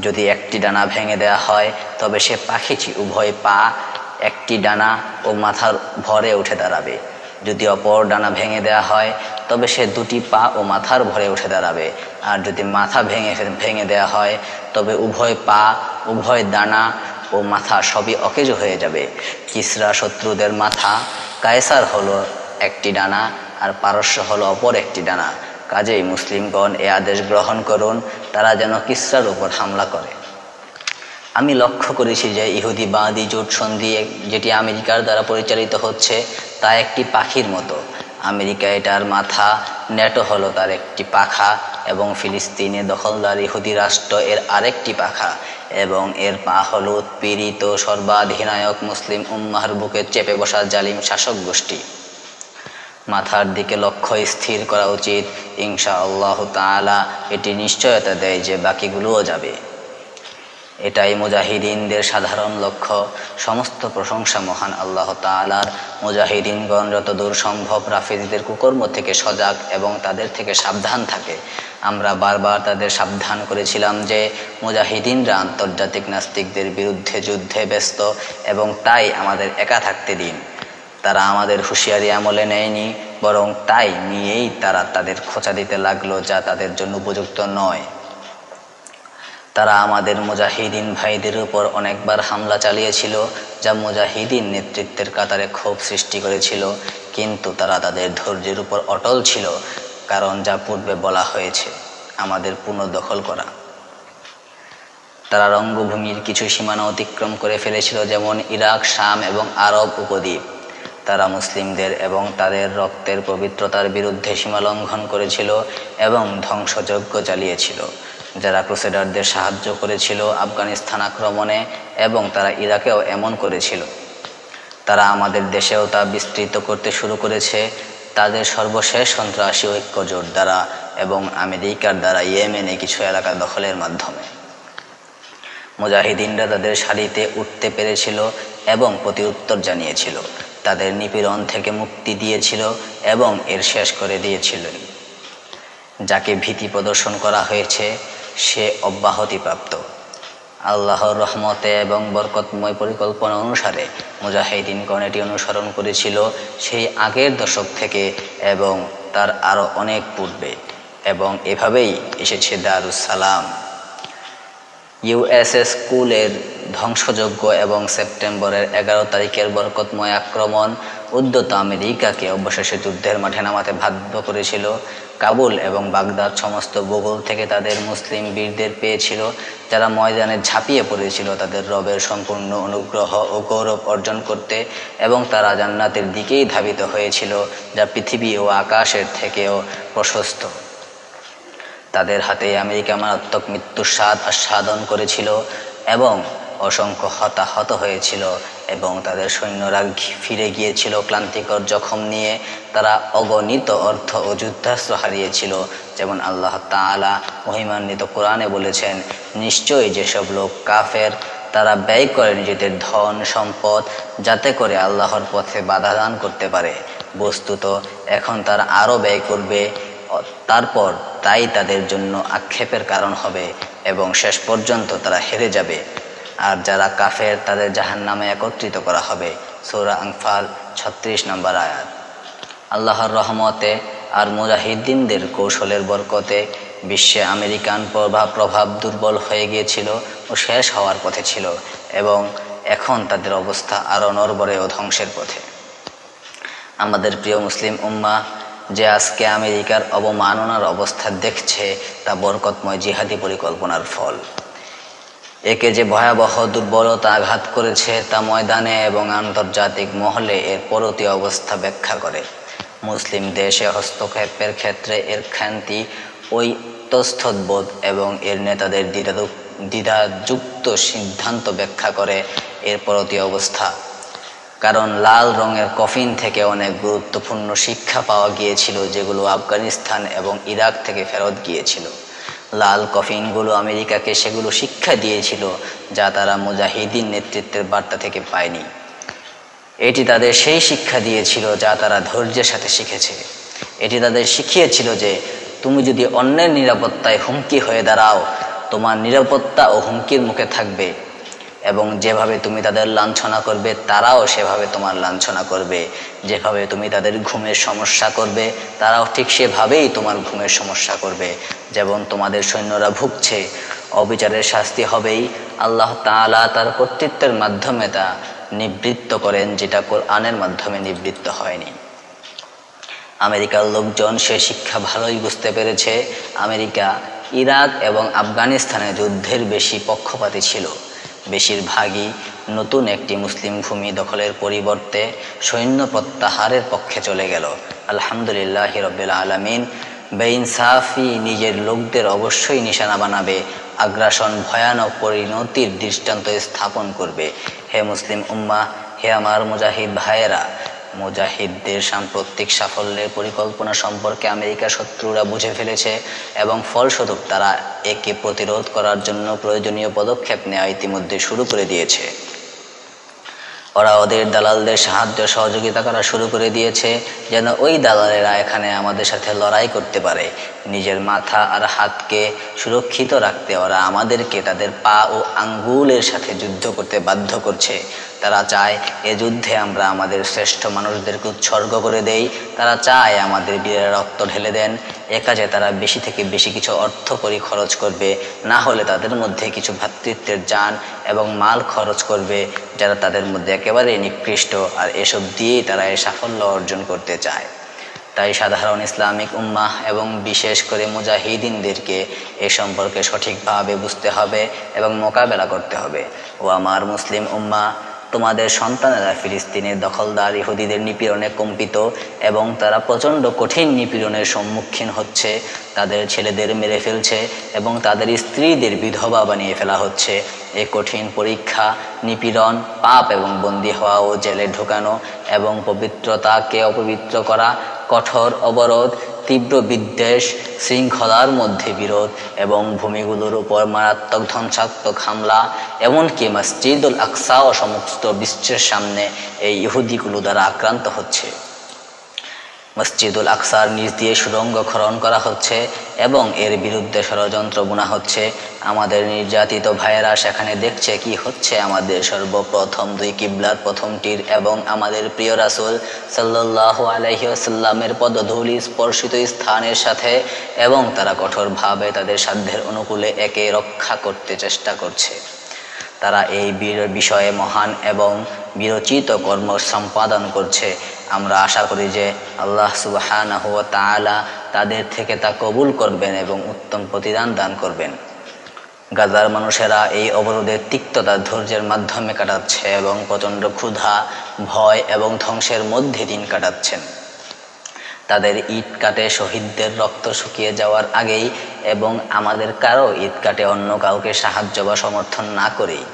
যদি একটি ডানা ভেঙে দেওয়া হয়, তবে সে পাখিটি উভয় পা, একটি ডানা ও মাথার ভরে উঠে দাঁড়াবে। যদি অপর ডানা ভেঙে দেওয়া হয়, তবে সে দুটি পা ও মাথার ভরে উঠে দাঁড়াবে। আর যদি মাথা ভেঙে ভেঙে দেওয়া হয়, তবে উভয় পা, উভয় দানা ও মাথা সবই অকেজ হয়ে যাবে। কিসরা শত্রুদের মাথা? কায়সার হলো একটি ডানা আর পারস্য হলো অপর একটি ডানা। কাজেই মুসলিমগণ এ আদেশ গ্রহণ করুন, তারা যেন কিসরার উপর হামলা করে। আমি লক্ষ্য করেছি যে ইহুদি বাঁদি জোট সন্ধি, যেটি আমেরিকার দ্বারা পরিচালিত হচ্ছে, তা একটি পাখির মতো। আমেরিকা এটার মাথা নেটো হলো তার একটি পাখা এবং ফিলিস্তিনে দখলদার ইহুদি রাষ্ট্র এর আরেকটি পাখা এবং এর পা হল উৎপীড়িত সর্বাধিনায়ক মুসলিম উম্মাহার বুকে চেপে বসা জালিম শাসক গোষ্ঠী। মাথার দিকে লক্ষ্য স্থির করা উচিত। ইনশা আল্লাহ তালা এটি নিশ্চয়তা দেয় যে বাকিগুলোও যাবে। এটাই মুজাহিদিনদের সাধারণ লক্ষ্য। সমস্ত প্রশংসা মহান আল্লাহ তালার মুজাহিদিনগণ যতদূর সম্ভব রাফিজদের কুকর্ম থেকে সজাগ এবং তাদের থেকে সাবধান থাকে। আমরা বারবার তাদের সাবধান করেছিলাম যে, মুজাহিদিনরা আন্তর্জাতিক নাস্তিকদের বিরুদ্ধে যুদ্ধে ব্যস্ত এবং তাই আমাদের একা থাকতে দিন। তারা আমাদের হুঁশিয়ারি আমলে নেয়নি, বরং তাই নিয়েই তারা তাদের খোঁচা দিতে লাগল যা তাদের জন্য উপযুক্ত নয়। তারা আমাদের মুজাহিদিন ভাইদের উপর অনেকবার হামলা চালিয়েছিল, যা মুজাহিদিন নেতৃত্বের কাতারে ক্ষোভ সৃষ্টি করেছিল। কিন্তু তারা তাদের ধৈর্যের উপর অটল ছিল, কারণ যা পূর্বে বলা হয়েছে, আমাদের পুনর্দখল করা। তারা রঙ্গভূমির কিছু সীমানা অতিক্রম করে ফেলেছিল, যেমন ইরাক, শাম এবং আরব উপদ্বীপ। তারা মুসলিমদের এবং তাদের রক্তের পবিত্রতার বিরুদ্ধে সীমা লঙ্ঘন করেছিল এবং ধ্বংসযজ্ঞ চালিয়েছিল। যারা ক্রুসেডারদের সাহায্য করেছিল আফগানিস্তান আক্রমণে এবং তারা ইরাকেও এমন করেছিল। তারা আমাদের দেশেও তা বিস্তৃত করতে শুরু করেছে। তাদের সর্বশেষ সন্ত্রাসী ঐক্য জোট দ্বারা এবং আমেরিকার দ্বারা ইয়েমেনে কিছু এলাকা দখলের মাধ্যমে। মুজাহিদিনরা তাদের সারিতে উঠতে পেরেছিল এবং প্রতি উত্তর জানিয়েছিল। তাদের নিপীড়ন থেকে মুক্তি দিয়েছিল এবং এর শেষ করে দিয়েছিল। যাকে ভীতি প্রদর্শন করা হয়েছে সে অব্যাহতিপ্রাপ্ত। আল্লাহর রহমতে এবং বরকতময় পরিকল্পনা অনুসারে মুজাহিদিন এটি অনুসরণ করেছিল সেই আগের দশক থেকে এবং তার আরও অনেক পূর্বে এবং এভাবেই এসেছে দারুসালাম ইউএসএস স্কুলের ধ্বংসযোগ্য এবং সেপ্টেম্বরের এগারো তারিখের বরকতময় আক্রমণ উদ্যত আমেরিকাকে অবশেষে যুদ্ধের মাঠে নামাতে বাধ্য করেছিল। কাবুল এবং বাগদাদ সমস্ত ভূগোল থেকে তাদের মুসলিম বীরদের পেয়েছিল, যারা ময়দানে ঝাঁপিয়ে পড়েছিল তাদের রবের সম্পূর্ণ অনুগ্রহ ও গৌরব অর্জন করতে এবং তারা জান্নাতের দিকেই ধাবিত হয়েছিল, যা পৃথিবী ও আকাশের থেকেও প্রশস্ত। তাদের হাতে আমেরিকা মারাত্মক মৃত্যুর স্বাদ আস্বাদন করেছিল এবং অসংখ্য হতাহত হয়েছিল। এবং তাদের সৈন্যরা ফিরে গিয়েছিল ক্লান্তিকর জখম নিয়ে। তারা অগণিত অর্থ ও যুদ্ধাস্ত্র হারিয়েছিল। যেমন আল্লাহ তালা মহিমান্বিত কোরআনে বলেছেন, নিশ্চয়ই যেসব লোক কাফের, তারা ব্যয় করে নিজেদের ধন, সম্পদ, যাতে করে আল্লাহর পথে বাধা দান করতে পারে। বস্তুত, এখন তারা আরও ব্যয় করবে। তারপর তাই তাদের জন্য আক্ষেপের কারণ হবে এবং শেষ পর্যন্ত তারা হেরে যাবে। আর যারা কাফের, তাদের জাহান নামে একত্রিত করা হবে। সৌরা আংফাল ছত্রিশ নম্বর আয়াত। আল্লাহর রহমতে আর মুজাহিদ্দিনদের কৌশলের বরকতে বিশ্বে আমেরিকান প্রভাব প্রভাব দুর্বল হয়ে গিয়েছিল ও শেষ হওয়ার পথে ছিল এবং এখন তাদের অবস্থা আরও নরবরে ও ধ্বংসের পথে। আমাদের প্রিয় মুসলিম উম্মা, যে আজকে আমেরিকার অবমাননার অবস্থা দেখছে তা বরকতময় জিহাদি পরিকল্পনার ফল। একে যে ভয়াবহ দুর্বলতা আঘাত করেছে তা ময়দানে এবং আন্তর্জাতিক মহলে এর পরতি অবস্থা ব্যাখ্যা করে। মুসলিম দেশে হস্তক্ষেপের ক্ষেত্রে এর খ্যান্তি ওই তস্থবোধ এবং এর নেতাদের দ্বিধা দ্বিধাযুক্ত সিদ্ধান্ত ব্যাখ্যা করে এর পরতি অবস্থা। কারণ লাল রঙের কফিন থেকে অনেক গুরুত্বপূর্ণ শিক্ষা পাওয়া গিয়েছিল, যেগুলো আফগানিস্তান এবং ইরাক থেকে ফেরত গিয়েছিল। লাল কফিনগুলো আমেরিকাকে সেগুলো শিক্ষা দিয়েছিল, যা তারা মুজাহিদিন নেতৃত্বের বার্তা থেকে পায়নি। এটি তাদের সেই শিক্ষা দিয়েছিল, যা তারা ধৈর্যের সাথে শিখেছে। এটি তাদের শিখিয়েছিল যে, তুমি যদি অন্যের নিরাপত্তায় হুমকি হয়ে দাঁড়াও, তোমার নিরাপত্তা ও হুমকির মুখে থাকবে। এবং যেভাবে তুমি তাদের লাঞ্ছনা করবে, তারাও সেভাবে তোমার লাঞ্ছনা করবে। যেভাবে তুমি তাদের ঘুমের সমস্যা করবে, তারাও ঠিক সেভাবেই তোমার ঘুমের সমস্যা করবে। যেমন তোমাদের সৈন্যরা ভুগছে, অবিচারের শাস্তি হবেই। আল্লাহ তাআলা তার কর্তৃত্বের মাধ্যমে তা নিবৃত্ত করেন, যেটা কোরআনের মাধ্যমে নিবৃত্ত হয়নি। আমেরিকার লোকজন সে শিক্ষা ভালোই বুঝতে পেরেছে। আমেরিকা, ইরাক এবং আফগানিস্তানে যুদ্ধের বেশি পক্ষপাতী ছিল। বেশিরভাগই নতুন একটি মুসলিম ভূমি দখলের পরিবর্তে সৈন্য প্রত্যাহারের পক্ষে চলে গেল। আলহামদুলিল্লাহ রবিল আলমিন। বেইনসাফি নিজের লোকদের অবশ্যই নিশানা বানাবে, আগ্রাসন ভয়ানক পরিণতির দৃষ্টান্ত স্থাপন করবে। হে মুসলিম উম্মা হে আমার মুজাহিদ ভাইয়েরা মুজাহিদদের সাম্প্রতিক সাফল্যের পরিকল্পনা সম্পর্কে আমেরিকার শত্রুরা বুঝে ফেলেছে এবং ফলস্বরূপ তারা একে প্রতিরোধ করার জন্য প্রয়োজনীয় পদক্ষেপ নেওয়া ইতিমধ্যে শুরু করে দিয়েছে। ওরা ওদের দালালদের সাহায্য সহযোগিতা করা শুরু করে দিয়েছে, যেন ওই দালালেরা এখানে আমাদের সাথে লড়াই করতে পারে। নিজের মাথা আর হাতকে সুরক্ষিত রাখতে ওরা আমাদেরকে তাদের পা ও আঙ্গুলের সাথে যুদ্ধ করতে বাধ্য করছে। তারা চায় এ যুদ্ধে আমরা আমাদের শ্রেষ্ঠ মানুষদেরকে উৎসর্গ করে দেই। তারা চায় আমাদের বীরের রক্ত ঢেলে দেন। এ কাজে তারা বেশি থেকে বেশি কিছু অর্থ করি খরচ করবে। না হলে তাদের মধ্যে কিছু ভ্রাতৃত্বের যান এবং মাল খরচ করবে, যারা তাদের মধ্যে একেবারে নিকৃষ্ট। আর এসব দিয়েই তারা এ সাফল্য অর্জন করতে চায়। তাই সাধারণ ইসলামিক উম্মাহ এবং বিশেষ করে মুজাহিদিনদেরকে এ সম্পর্কে সঠিকভাবে বুঝতে হবে এবং মোকাবেলা করতে হবে। ও আমার মুসলিম উম্মা তোমাদের সন্তানেরা ফিলিস্তিনের দখলদার ইহুদিদের নিপীড়নে কম্পিত এবং তারা প্রচণ্ড কঠিন নিপীড়নের সম্মুখীন হচ্ছে। তাদের ছেলেদের মেরে ফেলছে এবং তাদের স্ত্রীদের বিধবা বানিয়ে ফেলা হচ্ছে। এ কঠিন পরীক্ষা, নিপীড়ন, পাপ এবং বন্দী হওয়া ও জেলে ঢোকানো এবং পবিত্রতাকে অপবিত্র করা কঠোর অবরোধ তীব্র বিদ্বেষ, শৃঙ্খলার মধ্যে বিরোধ এবং ভূমিগুলোর উপর মারাত্মক ধ্বংসাত্মক হামলা, এমনকি মসজিদুল আকসা ও সমস্ত বিশ্বের সামনে এই ইহুদিগুলো দ্বারা আক্রান্ত হচ্ছে। মসজিদুল আকসার নিচ দিয়ে সুরঙ্গ খরণ করা হচ্ছে এবং এর বিরুদ্ধে ষড়যন্ত্র বোনা হচ্ছে। আমাদের নির্যাতিত ভাইয়েরা সেখানে দেখছে কি হচ্ছে। আমাদের সর্বপ্রথম দুই কিবলার প্রথমটির এবং আমাদের প্রিয় রাসুল সাল্লাহ আলহিউসাল্লামের পদধূলি স্পর্শিত স্থানের সাথে এবং তারা কঠোরভাবে তাদের সাধ্যের অনুকূলে একে রক্ষা করতে চেষ্টা করছে। তারা এই বিষয়ে মহান এবং বিরচিত কর্ম সম্পাদন করছে। আমরা আশা করি যে আল্লাহ সুবাহ তাদের থেকে তা কবুল করবেন এবং উত্তম প্রতিদান দান করবেন। গাজার মানুষেরা এই অবরোধের তিক্ততা ধৈর্যের মাধ্যমে কাটাচ্ছে এবং প্রচণ্ড ক্ষুধা, ভয় এবং ধ্বংসের মধ্যে দিন কাটাচ্ছেন। তাদের ইট কাটে শহীদদের রক্ত শুকিয়ে যাওয়ার আগেই এবং আমাদের কারও ইট কাটে অন্য কাউকে সাহায্য বা সমর্থন না করেই।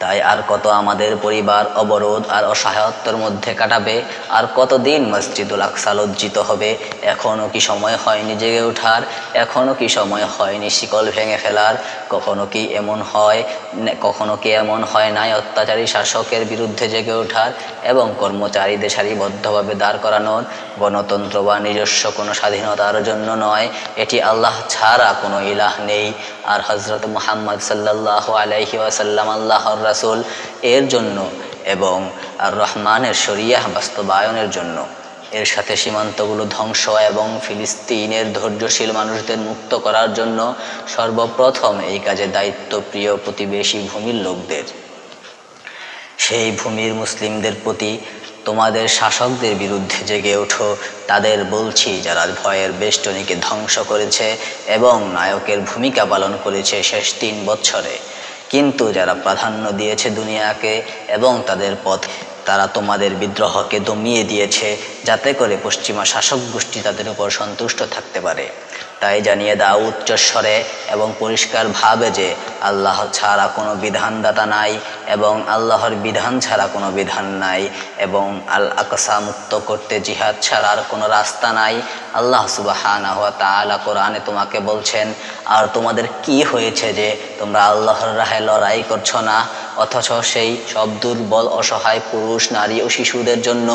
তাই আর কত আমাদের পরিবার অবরোধ আর অসহায়ত্বর মধ্যে কাটাবে? আর কতদিন মসজিদুল আকসা লজ্জিত হবে? এখনও কি সময় হয়নি জেগে ওঠার? এখনও কি সময় হয়নি শিকল ভেঙে ফেলার? কখনো কি এমন হয় কখনো কি এমন হয় নাই অত্যাচারী শাসকের বিরুদ্ধে জেগে ওঠার? এবং কর্মচারীদের সারিবদ্ধভাবে দাঁড় করানোর? গণতন্ত্র বা নিজস্ব কোনো স্বাধীনতার জন্য নয়। এটি আল্লাহ ছাড়া কোনো ইলাহ নেই। আর হজরত মোহাম্মদ সাল্লাহ আলাইহি ওয়াসাল্লাম আল্লাহর রাসুল এর জন্য এবং আর রহমানের শরিয়াহ বাস্তবায়নের জন্য। এর সাথে সীমান্তগুলো ধ্বংস এবং ফিলিস্তিনের ধৈর্যশীল মানুষদের মুক্ত করার জন্য সর্বপ্রথম এই কাজে দায়িত্ব প্রিয় প্রতিবেশী ভূমির লোকদের। সেই ভূমির মুসলিমদের প্রতি তোমাদের শাসকদের বিরুদ্ধে জেগে ওঠো। তাদের বলছি, যারা ভয়ের বেষ্টনীকে ধ্বংস করেছে এবং নায়কের ভূমিকা পালন করেছে শেষ তিন বছরে। কিন্তু যারা প্রাধান্য দিয়েছে দুনিয়াকে এবং তাদের পথ, তারা তোমাদের বিদ্রোহকে দমিয়ে দিয়েছে যাতে করে পশ্চিমা শাসক গোষ্ঠী তাদের উপর সন্তুষ্ট থাকতে পারে। তাই জানিয়ে দাও উচ্চস্বরে এবং পরিষ্কার ভাবে যে আল্লাহ ছাড়া কোনো বিধানদাতা নাই এবং আল্লাহর বিধান ছাড়া কোনো বিধান নাই এবং আল আকসা মুক্ত করতে জিহাদ ছাড়ার কোনো রাস্তা নাই আল্লাহ তালা কোরআনে তোমাকে বলছেন, আর তোমাদের কি হয়েছে যে তোমরা আল্লাহর রাহে লড়াই করছ না? অথচ সেই সব দুর্বল, অসহায় পুরুষ, নারী ও শিশুদের জন্য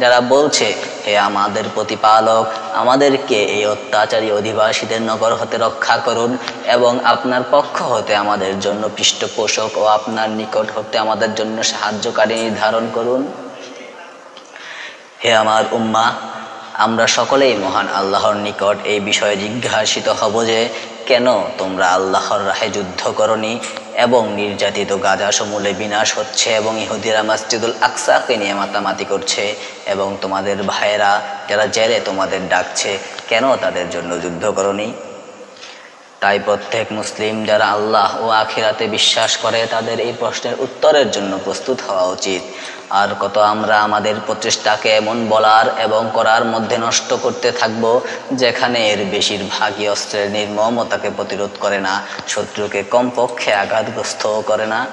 যারা বলছে, হে আমাদের প্রতিপালক, আমাদেরকে এই অত্যাচারী অধিবাসীদের নগর হতে রক্ষা করুন এবং আপনার পক্ষ হতে আমাদের জন্য পৃষ্ঠপোষক ও আপনার নিকট হতে আমাদের জন্য সাহায্যকারী নির্ধারণ করুন। হে আমার উম্মা আমরা সকলেই মহান আল্লাহর নিকট এই বিষয়ে জিজ্ঞাসিত হব যে, কেন তোমরা আল্লাহর রাহে যুদ্ধ করনি এবং নির্যাতিত গাজা সমূলে বিনাশ হচ্ছে এবং ইহুদিরা মাসজিদুল আকসাকে নিয়ে মাতামাতি করছে এবং তোমাদের ভাইয়েরা যারা জেলে তোমাদের ডাকছে, কেন তাদের জন্য যুদ্ধ করনি? তাই প্রত্যেক মুসলিম যারা আল্লাহ ও আখিরাতে বিশ্বাস করে, তাদের এই প্রশ্নের উত্তরের জন্য প্রস্তুত হওয়া উচিত। আর কত আমরা আমাদের প্রচেষ্টাকে এমন বলার এবং করার মধ্যে নষ্ট করতে থাকব, যেখানে এর বেশিরভাগই অস্ত্রের নির্মমতাকে প্রতিরোধ করে না, শত্রুকে কমপক্ষে আঘাতগ্রস্ত করে না।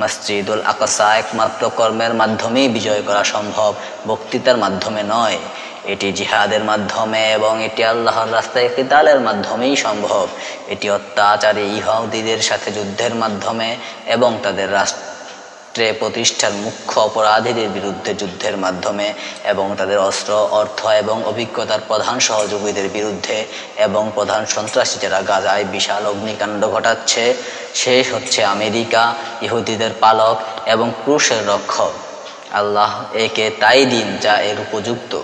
মসজিদুল আকসা একমাত্র কর্মের মাধ্যমেই বিজয় করা সম্ভব, বক্তৃতার মাধ্যমে নয়। এটি জিহাদের মাধ্যমে এবং এটি আল্লাহর রাস্তায় কিতালের মাধ্যমেই সম্ভব। এটি অত্যাচারী ইহুদিদের সাথে যুদ্ধের মাধ্যমে এবং তাদের রাষ্ট্রে প্রতিষ্ঠার মুখ্য অপরাধীদের বিরুদ্ধে যুদ্ধের মাধ্যমে এবং তাদের অস্ত্র, অর্থ এবং অভিজ্ঞতার প্রধান সহযোগীদের বিরুদ্ধে এবং প্রধান সন্ত্রাসী যারা গাজায় বিশাল অগ্নিকাণ্ড ঘটাচ্ছে, সে হচ্ছে আমেরিকা, ইহুদিদের পালক এবং ক্রুশের রক্ষক। আল্লাহ একে তাই দিন যা এর উপযুক্ত।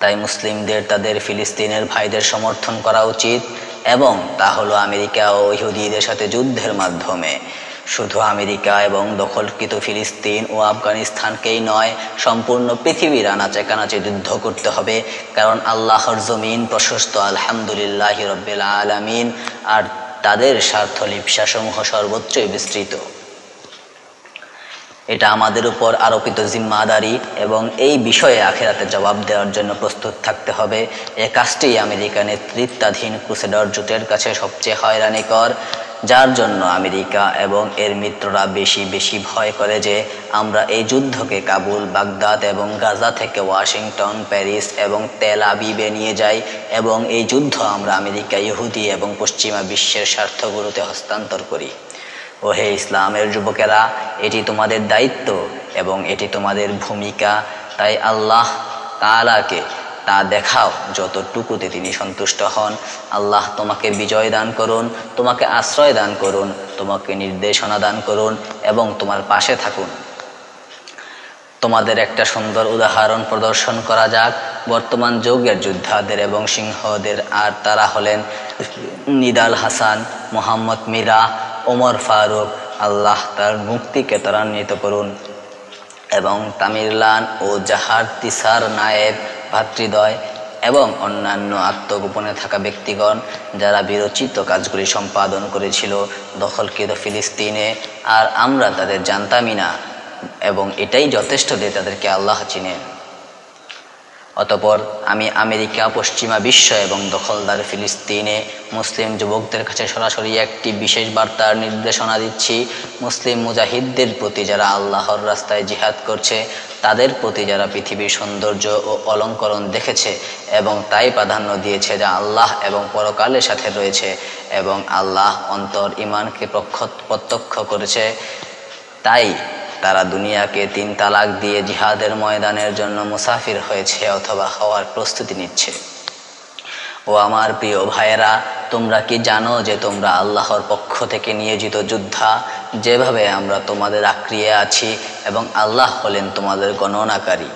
তাই মুসলিমদের, তাদের ফিলিস্তিনের ভাইদের সমর্থন করা উচিত এবং তা হলো আমেরিকা ও ইহুদিদের সাথে যুদ্ধের মাধ্যমে। শুধু আমেরিকা এবং দখলকৃত ফিলিস্তিন ও আফগানিস্তানকেই নয়, সম্পূর্ণ পৃথিবীর আনাচে কানাচে যুদ্ধ করতে হবে, কারণ আল্লাহর জমিন প্রশস্ত, আলহামদুলিল্লাহ রব্বিল আলমিন, আর তাদের স্বার্থ লিপসাসমূহ সর্বোচ্চই বিস্তৃত। এটা আমাদের উপর আরোপিত জিম্মাদারি এবং এই বিষয়ে আখেরাতে জবাব দেওয়ার জন্য প্রস্তুত থাকতে হবে। এ কাজটি আমেরিকা নেতৃত্বাধীন ক্রুসেডর জোটের কাছে সবচেয়ে হয়রানিকর, যার জন্য আমেরিকা এবং এর মিত্ররা বেশি বেশি ভয় করে যে আমরা এই যুদ্ধকে কাবুল, বাগদাদ এবং গাজা থেকে ওয়াশিংটন, প্যারিস এবং তেল আবিবে নিয়ে যাই এবং এই যুদ্ধ আমরা আমেরিকা, ইহুদি এবং পশ্চিমা বিশ্বের স্বার্থগুলোতে হস্তান্তর করি। ও হে ইসলামের যুবকেরা, এটি তোমাদের দায়িত্ব এবং এটি তোমাদের ভূমিকা। তাই আল্লাহ তালাকে তা দেখাও, যতটুকুতে তিনি সন্তুষ্ট হন। আল্লাহ তোমাকে বিজয় দান করুন, তোমাকে আশ্রয় দান করুন, তোমাকে নির্দেশনা দান করুন এবং তোমার পাশে থাকুন। তোমাদের একটা সুন্দর উদাহরণ প্রদর্শন করা যাক। বর্তমান যুগের যোদ্ধাদের এবং সিংহদের আর তারা হলেন নিদাল হাসান, মোহাম্মদ মীরা ওমর ফারুক আল্লাহ তার মুক্তিকে ত্বরান্বিত করুন এবং তামিরলান ও জাহার তিসার নায়েব ভাতৃদয় এবং অন্যান্য আত্মগোপনে থাকা ব্যক্তিগণ যারা বিরচিত কাজগুলি সম্পাদন করেছিল, দখলকৃত ফিলিস্তিনে, আর আমরা তাদের জানতামই না এবং এটাই যথেষ্ট যে তাদেরকে আল্লাহ চিনেন। অতপর আমি আমেরিকা, পশ্চিমা বিশ্ব এবং দখলদার ফিলিস্তিনে মুসলিম যুবকদের কাছে সরাসরি একটি বিশেষ বার্তার নির্দেশনা দিচ্ছি। মুসলিম মুজাহিদদের প্রতি যারা আল্লাহর রাস্তায় জিহাদ করছে, তাদের প্রতি যারা পৃথিবীর সৌন্দর্য ও অলঙ্করণ দেখেছে এবং তাই প্রাধান্য দিয়েছে যা আল্লাহ এবং পরকালের সাথে রয়েছে এবং আল্লাহ অন্তর ইমানকে প্রত্যক্ষ করেছে। তাই তারা দুনিয়াকে তিন তালাক দিয়ে জিহাদের ময়দানের জন্য মুসাফির হয়েছে অথবা হওয়ার প্রস্তুতি নিচ্ছে। ও আমার প্রিয় ভাইয়েরা, তোমরা কি জানো যে তোমরা আল্লাহর পক্ষ থেকে নিয়োজিত যোদ্ধা, যেভাবে আমরা তোমাদের আক্রিয়ে আছি এবং আল্লাহ হলেন তোমাদের গণনাকারী।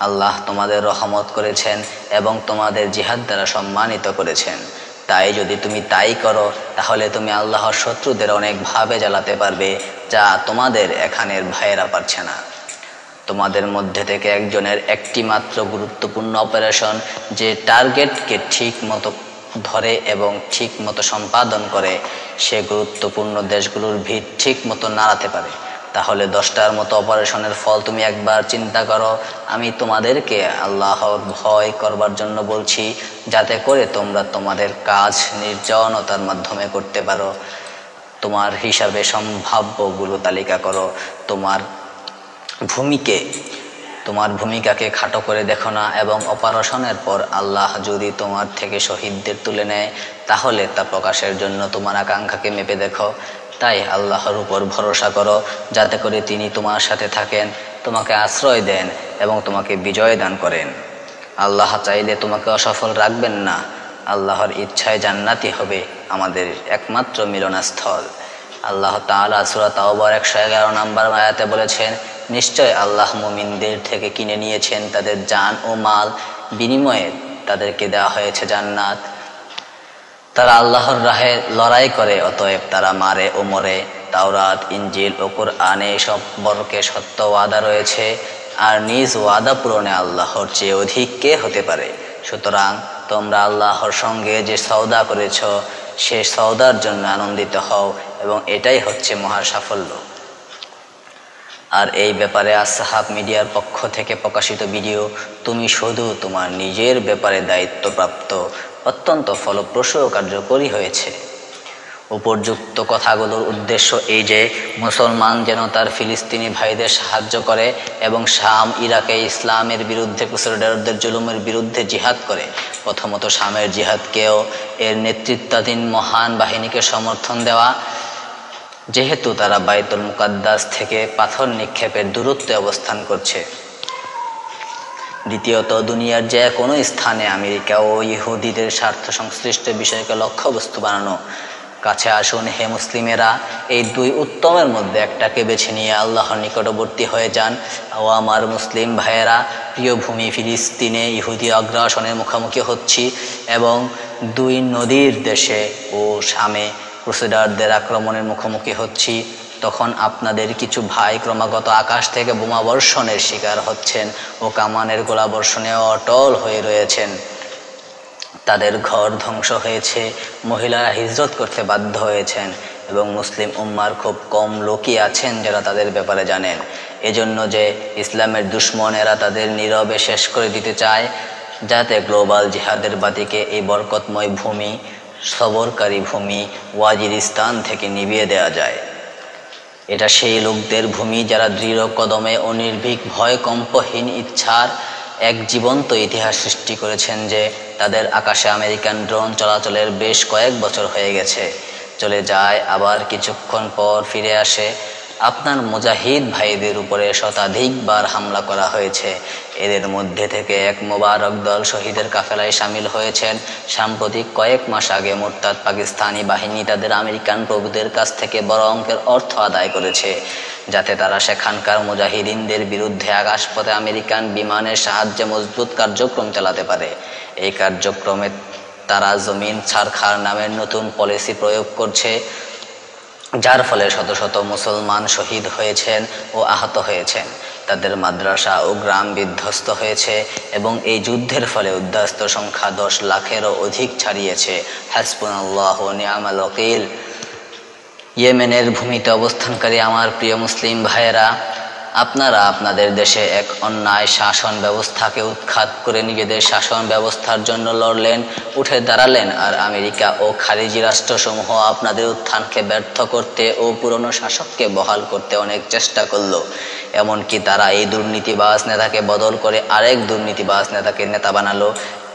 আল্লাহ তোমাদের রহমত করেছেন এবং তোমাদের জিহাদ দ্বারা সম্মানিত করেছেন। তাই যদি তুমি তাই করো, তাহলে তুমি আল্লাহর শত্রুদের অনেকভাবে জ্বালাতে পারবে, যা তোমাদের এখানের ভাইয়েরা পারছে না। তোমাদের মধ্যে থেকে একজনের একটি মাত্র গুরুত্বপূর্ণ অপারেশন যে টার্গেটকে ঠিক মতো ধরে এবং ঠিক মতো সম্পাদন করে, সে গুরুত্বপূর্ণ দেশগুলোর ভিড় ঠিক মতো নাড়াতে পারে। তাহলে দশটার মতো অপারেশনের ফল তুমি একবার চিন্তা করো। আমি তোমাদেরকে আল্লাহ ভয় করবার জন্য বলছি, যাতে করে তোমরা তোমাদের কাজ নির্জনতার মাধ্যমে করতে পারো। তোমার হিসাবে সম্ভাব্যগুলো তালিকা করো। তোমার ভূমিকে, তোমার ভূমিকাকে খাটো করে দেখো না এবং অপারেশনের পর আল্লাহ যদি তোমার থেকে শহীদদের তুলে নেয়, তাহলে তা প্রকাশের জন্য তোমার আকাঙ্ক্ষাকে মেপে দেখো। তাই আল্লাহর উপর ভরসা করো, যাতে করে তিনি তোমার সাথে থাকেন, তোমাকে আশ্রয় দেন এবং তোমাকে বিজয় দান করেন। আল্লাহ চাইলে তোমাকে অসফল রাখবেন না। আল্লাহর ইচ্ছায় জান্নাতি হবে আমাদের একমাত্র মিলনাস্থল। আল্লাহ তাআলা সূরা তাওবার একশো এগারো নম্বর মায়াতে বলেছেন, নিশ্চয় আল্লাহ মুমিনদের থেকে কিনে নিয়েছেন তাদের জান ও মাল। বিনিময়ে তাদেরকে দেওয়া হয়েছে জান্নাত। তারা আল্লাহর রাহে লড়াই করে, অতএব তারা মারে ও মরে। তাওরাত ইঞ্জিল ও কোরআনে সম্পর্কে সত্য ওয়াদা রয়েছে, আর নিজ ওয়াদা পূরণে আল্লাহর চেয়ে অধিক কে হতে পারে? সুতরাং তোমরা আল্লাহর সঙ্গে যে সওদা করেছ, সে সওদার জন্য আনন্দিত হও, এবং এটাই হচ্ছে মহা সাফল্য। আর এই ব্যাপারে আসাহাব মিডিয়ার পক্ষ থেকে প্রকাশিত ভিডিও, তুমি শুধু তোমার নিজের ব্যাপারে দায়িত্বপ্রাপ্ত অত্যন্ত ফলপ্রসূ ও কার্যকরী হয়েছে। উপর্যুক্ত কথাগুলোর উদ্দেশ্য এই যে, মুসলমান যেন তার ফিলিস্তিনি ভাইদের সাহায্য করে এবং শাম ইরাকে ইসলামের বিরুদ্ধে ক্রুসেডারদের জুলুমের বিরুদ্ধে জিহাদ করে। প্রথমত শামের জিহাদকেও এর নেতৃত্বাধীন মহান বাহিনীকে সমর্থন দেওয়া। যেহেতু তারা বাইতুল মুকাদ্দাস থেকে পাথর নিক্ষেপের দূরত্বে অবস্থান করছে। দ্বিতীয়ত, দুনিয়ার যে কোনো স্থানে আমেরিকা ও ইহুদিদের স্বার্থ সংশ্লিষ্ট বিষয়কে লক্ষ্যবস্তু বানানো। কাছে আসুন, হে মুসলিমেরা, এই দুই উত্তমের মধ্যে একটাকে বেছে নিয়ে আল্লাহর নিকটবর্তী হয়ে যান। ও আমার মুসলিম ভাইয়েরা, প্রিয় ভূমি ফিলিস্তিনে ইহুদি অগ্রাসনের মুখোমুখি হচ্ছি এবং দুই নদীর দেশে ও শামে ক্রুসেডারদের আক্রমণের মুখোমুখি হচ্ছি। তখন আপনাদের কিছু ভাই ক্রমাগত আকাশ থেকে বোমা বর্ষণের শিকার হচ্ছেন ও কামানের গোলা বর্ষণে অটল হয়ে রয়েছেন। তাদের ঘর ধ্বংস হয়েছে, মহিলারা হিজরত করতে বাধ্য হয়েছেন এবং মুসলিম উম্মার খুব কম লোকই আছেন যারা তাদের ব্যাপারে জানেন। এজন্য যে ইসলামের দুশ্মনেরা তাদের নীরবে শেষ করে দিতে চায়, যাতে গ্লোবাল জিহাদের বাতিকে এই বরকতময় ভূমি, সবরকারী ভূমি ওয়াজিরিস্তান থেকে নিভিয়ে দেওয়া যায়। এটা সেই লোকদের ভূমি যারা দৃঢ় কদমে অনির্ভীক ভয় কম্পহীন ইচ্ছার এক জীবন্ত ইতিহাস সৃষ্টি করেছেন যে তাদের আকাশে আমেরিকান ড্রোন চলাচলের বেশ কয়েক বছর হয়ে গেছে। চলে যায় আবার কিছুক্ষণ পর ফিরে আসে আপনার মুজাহিদ ভাইদের উপরে শতাধিকবার হামলা করা হয়েছে। এদের মধ্যে থেকে এক মোবারক দল শহীদের কাফেলায় সামিল হয়েছেন। সাম্প্রতিক কয়েক মাস আগে মোরতাদ পাকিস্তানি বাহিনী তাদের আমেরিকান প্রভুদের কাছ থেকে বড় অঙ্কের অর্থ আদায় করেছে, যাতে তারা সেখানকার মুজাহিদিনদের বিরুদ্ধে আকাশপথে আমেরিকান বিমানের সাহায্যে মজবুত কার্যক্রম চালাতে পারে। এই কার্যক্রমে তারা জমিন ছাড়খার নামের নতুন পলিসি প্রয়োগ করছে। যার ফলে শত শত মুসলমান শহীদ হয়েছেন ও আহত হয়েছেন। তাদের মাদ্রাসা ও গ্রাম বিধ্বস্ত হয়েছে এবং এই যুদ্ধের ফলে উদ্বাস্ত সংখ্যা দশ লাখেরও অধিক ছাড়িয়েছে। হাসপুনাল্লাহ নিয়ামাল ওকিল। ইয়েমেনের ভূমিতে অবস্থানকারী আমার প্রিয় মুসলিম ভাইয়েরা আপনারা আপনাদের দেশে এক অন্যায় শাসন ব্যবস্থাকে উৎখাত করে নিজেদের শাসন ব্যবস্থার জন্য লড়লেন, উঠে দাঁড়ালেন, আর আমেরিকা ও খারিজি রাষ্ট্রসমূহ আপনাদের উত্থানকে ব্যর্থ করতে ও পুরনো শাসককে বহাল করতে অনেক চেষ্টা করল। এমনকি তারা এই দুর্নীতিবাজ নেতাকে বদল করে আরেক দুর্নীতিবাজ নেতাকে নেতা বানালো।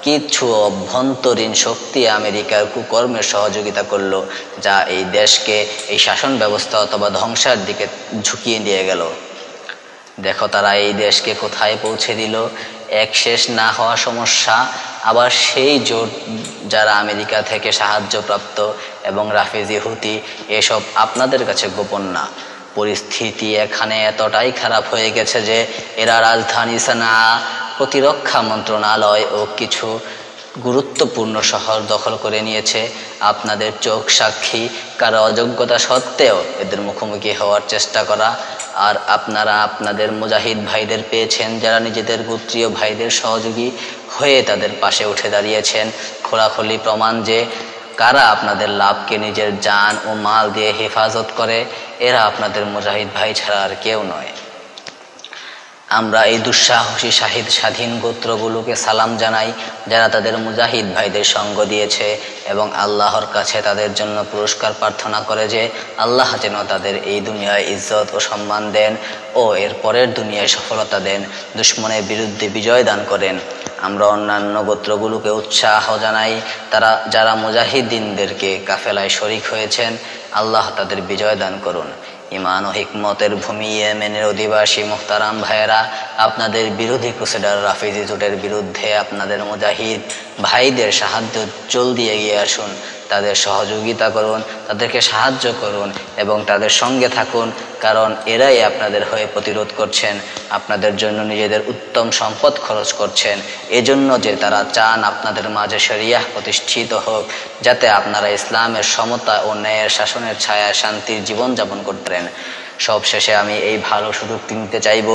কিছু অভ্যন্তরীণ শক্তি আমেরিকার কুকর্মের সহযোগিতা করল, যা এই দেশকে এই শাসন ব্যবস্থা অথবা ধ্বংসার দিকে ঝুঁকিয়ে দিয়ে গেল। দেখো তারা এই দেশকে কোথায় পৌঁছে দিল। এক শেষ না হওয়া সমস্যা, আবার সেই জোট যারা আমেরিকা থেকে সাহায্যপ্রাপ্ত এবং রাফিজি, হুতি, এসব আপনাদের কাছে গোপন না। পরিস্থিতি এখানে এতটাই খারাপ হয়ে গেছে যে এরা রাজধানী সানা, প্রতিরক্ষা মন্ত্রণালয় ও কিছু গুরুত্বপূর্ণ শহর দখল করে নিয়েছে। আপনাদের চোখ সাক্ষী, কারও অযোগ্যতা সত্ত্বেও এদের মুখোমুখি হওয়ার চেষ্টা করা। আর আপনারা আপনাদের মুজাহিদ ভাইদের পেয়েছেন, যারা নিজেদের গোত্রীয় ভাইদের সহযোগী হয়ে তাদের পাশে উঠে দাঁড়িয়েছেন। খোলাখুলি প্রমাণ যে কারা আপনাদের লাভকে নিজের যান ও মাল দিয়ে হেফাজত করে, এরা আপনাদের মুজাহিদ ভাই ছাড়া আর কেউ নয়। আমরা এই দুঃসাহসী শাহিদ স্বাধীন গোত্রগুলোকে সালাম জানাই, যারা তাদের মুজাহিদ ভাইদের সঙ্গ দিয়েছে এবং আল্লাহর কাছে তাদের জন্য পুরস্কার প্রার্থনা করে যে আল্লাহ যেন তাদের এই দুনিয়ায় ইজ্জত ও সম্মান দেন ও এর পরের দুনিয়ায় সফলতা দেন, দুশ্মনের বিরুদ্ধে বিজয় দান করেন। আমরা অন্যান্য গোত্রগুলোকে উৎসাহ জানাই, তারা, যারা মুজাহিদিনদেরকে কাফেলায় শরিক হয়েছেন, আল্লাহ তাদের বিজয় দান করুন। ইমান ও হিকমতের ভূমি ইয়েমেনের অধিবাসী মুখতারাম ভাইয়েরা, আপনাদের বিরোধী কুসেডার রাফিজি জোটের বিরুদ্ধে আপনাদের মুজাহিদ ভাইদের সাহায্য জলদি এগিয়ে আসুন। তাদের সহযোগিতা করুন, তাদেরকে সাহায্য করুন এবং তাদের সঙ্গে থাকুন, কারণ এরাই আপনাদের হয়ে প্রতিরোধ করছেন, আপনাদের জন্য নিজেদের উত্তম সম্পদ খরচ করছেন। এজন্য যে তারা চান আপনাদের মাঝে শরিয়াহ প্রতিষ্ঠিত হোক, যাতে আপনারা ইসলামের সমতা ও ন্যায়ের শাসনের ছায়া শান্তির জীবনযাপন করতেন। সব শেষে আমি এই ভালো সুযোগটি নিতে চাইব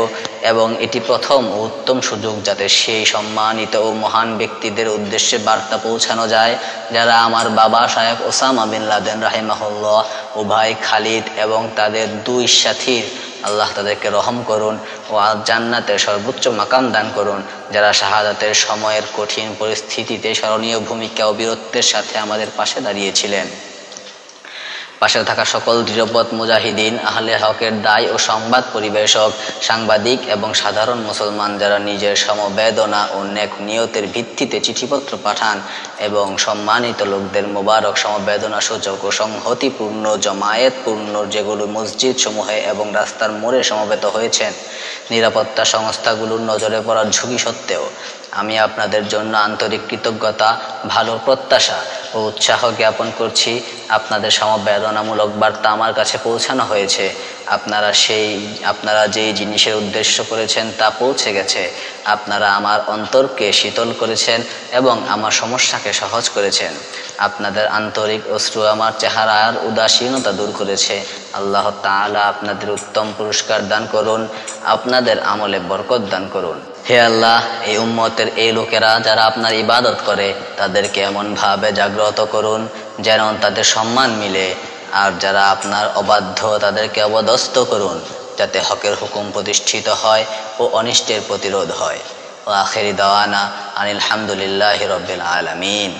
এবং এটি প্রথম ও উত্তম সুযোগ যাতে সেই সম্মানিত ও মহান ব্যক্তিদের উদ্দেশ্যে বার্তা পৌঁছানো যায়, যারা আমার বাবা সাহেব ওসামা বিন লাদেন রাহিমাহুল্লাহ ও ভাই খালিদ এবং তাদের দুই সাথীর আল্লাহ তাদেরকে রহম করুন ও জান্নাতের সর্বোচ্চ মাকাম দান করুন, যারা শাহাদাতের সময়ের কঠিন পরিস্থিতিতে স্মরণীয় ভূমিকা ও বীরত্বের সাথে আমাদের পাশে দাঁড়িয়েছিলেন। পাশে থাকা সকল দৃঢ়পথ মুজাহিদিন, আহলে হকের দায় ও সংবাদ পরিবেশক, সাংবাদিক এবং সাধারণ মুসলমান যারা নিজের সমবেদনা ও নেক নিয়তের ভিত্তিতে চিঠিপত্র পাঠান এবং সম্মানিত লোকদের মোবারক সমবেদনা সূচক ও সংহতিপূর্ণ, জমায়েতপূর্ণ যেগুলো মসজিদ সমূহে এবং রাস্তার মোড়ে সমবেত হয়েছেন, নিরাপত্তা সংস্থাগুলোর নজরে পড়ার ঝুঁকি সত্ত্বেও। আমি আপনাদের জন্য আন্তরিক কৃতজ্ঞতা, ভালো প্রত্যাশা ও উৎসাহ জ্ঞাপন করছি। আপনাদের সমবেদনামূলক বার্তা আমার কাছে পৌঁছানো হয়েছে। আপনারা সেই, আপনারা যেই জিনিসের উদ্দেশ্য করেছেন তা পৌঁছে গেছে। আপনারা আমার অন্তরকে শীতল করেছেন এবং আমার সমস্যাকে সহজ করেছেন। আপনাদের আন্তরিক অশ্রু আমার চেহারার উদাসীনতা দূর করেছে। আল্লাহ তাআলা আপনাদের উত্তম পুরস্কার দান করুন। আপনাদের আমলে বরকত দান করুন। হে আল্লাহ, এই উম্মতের এই লোকেরা যারা আপনার ইবাদত করে, তাদেরকে এমনভাবে জাগ্রত করুন যেন তাদের সম্মান মিলে। আর যারা আপনার অবাধ্য, তাদেরকে অবদস্ত করুন, যাতে হকের হুকুম প্রতিষ্ঠিত হয় ও অনিষ্টের প্রতিরোধ হয়। ও আখেরি দাওয়ানা আনিল হামদুলিল্লাহ রবিল আলমিন।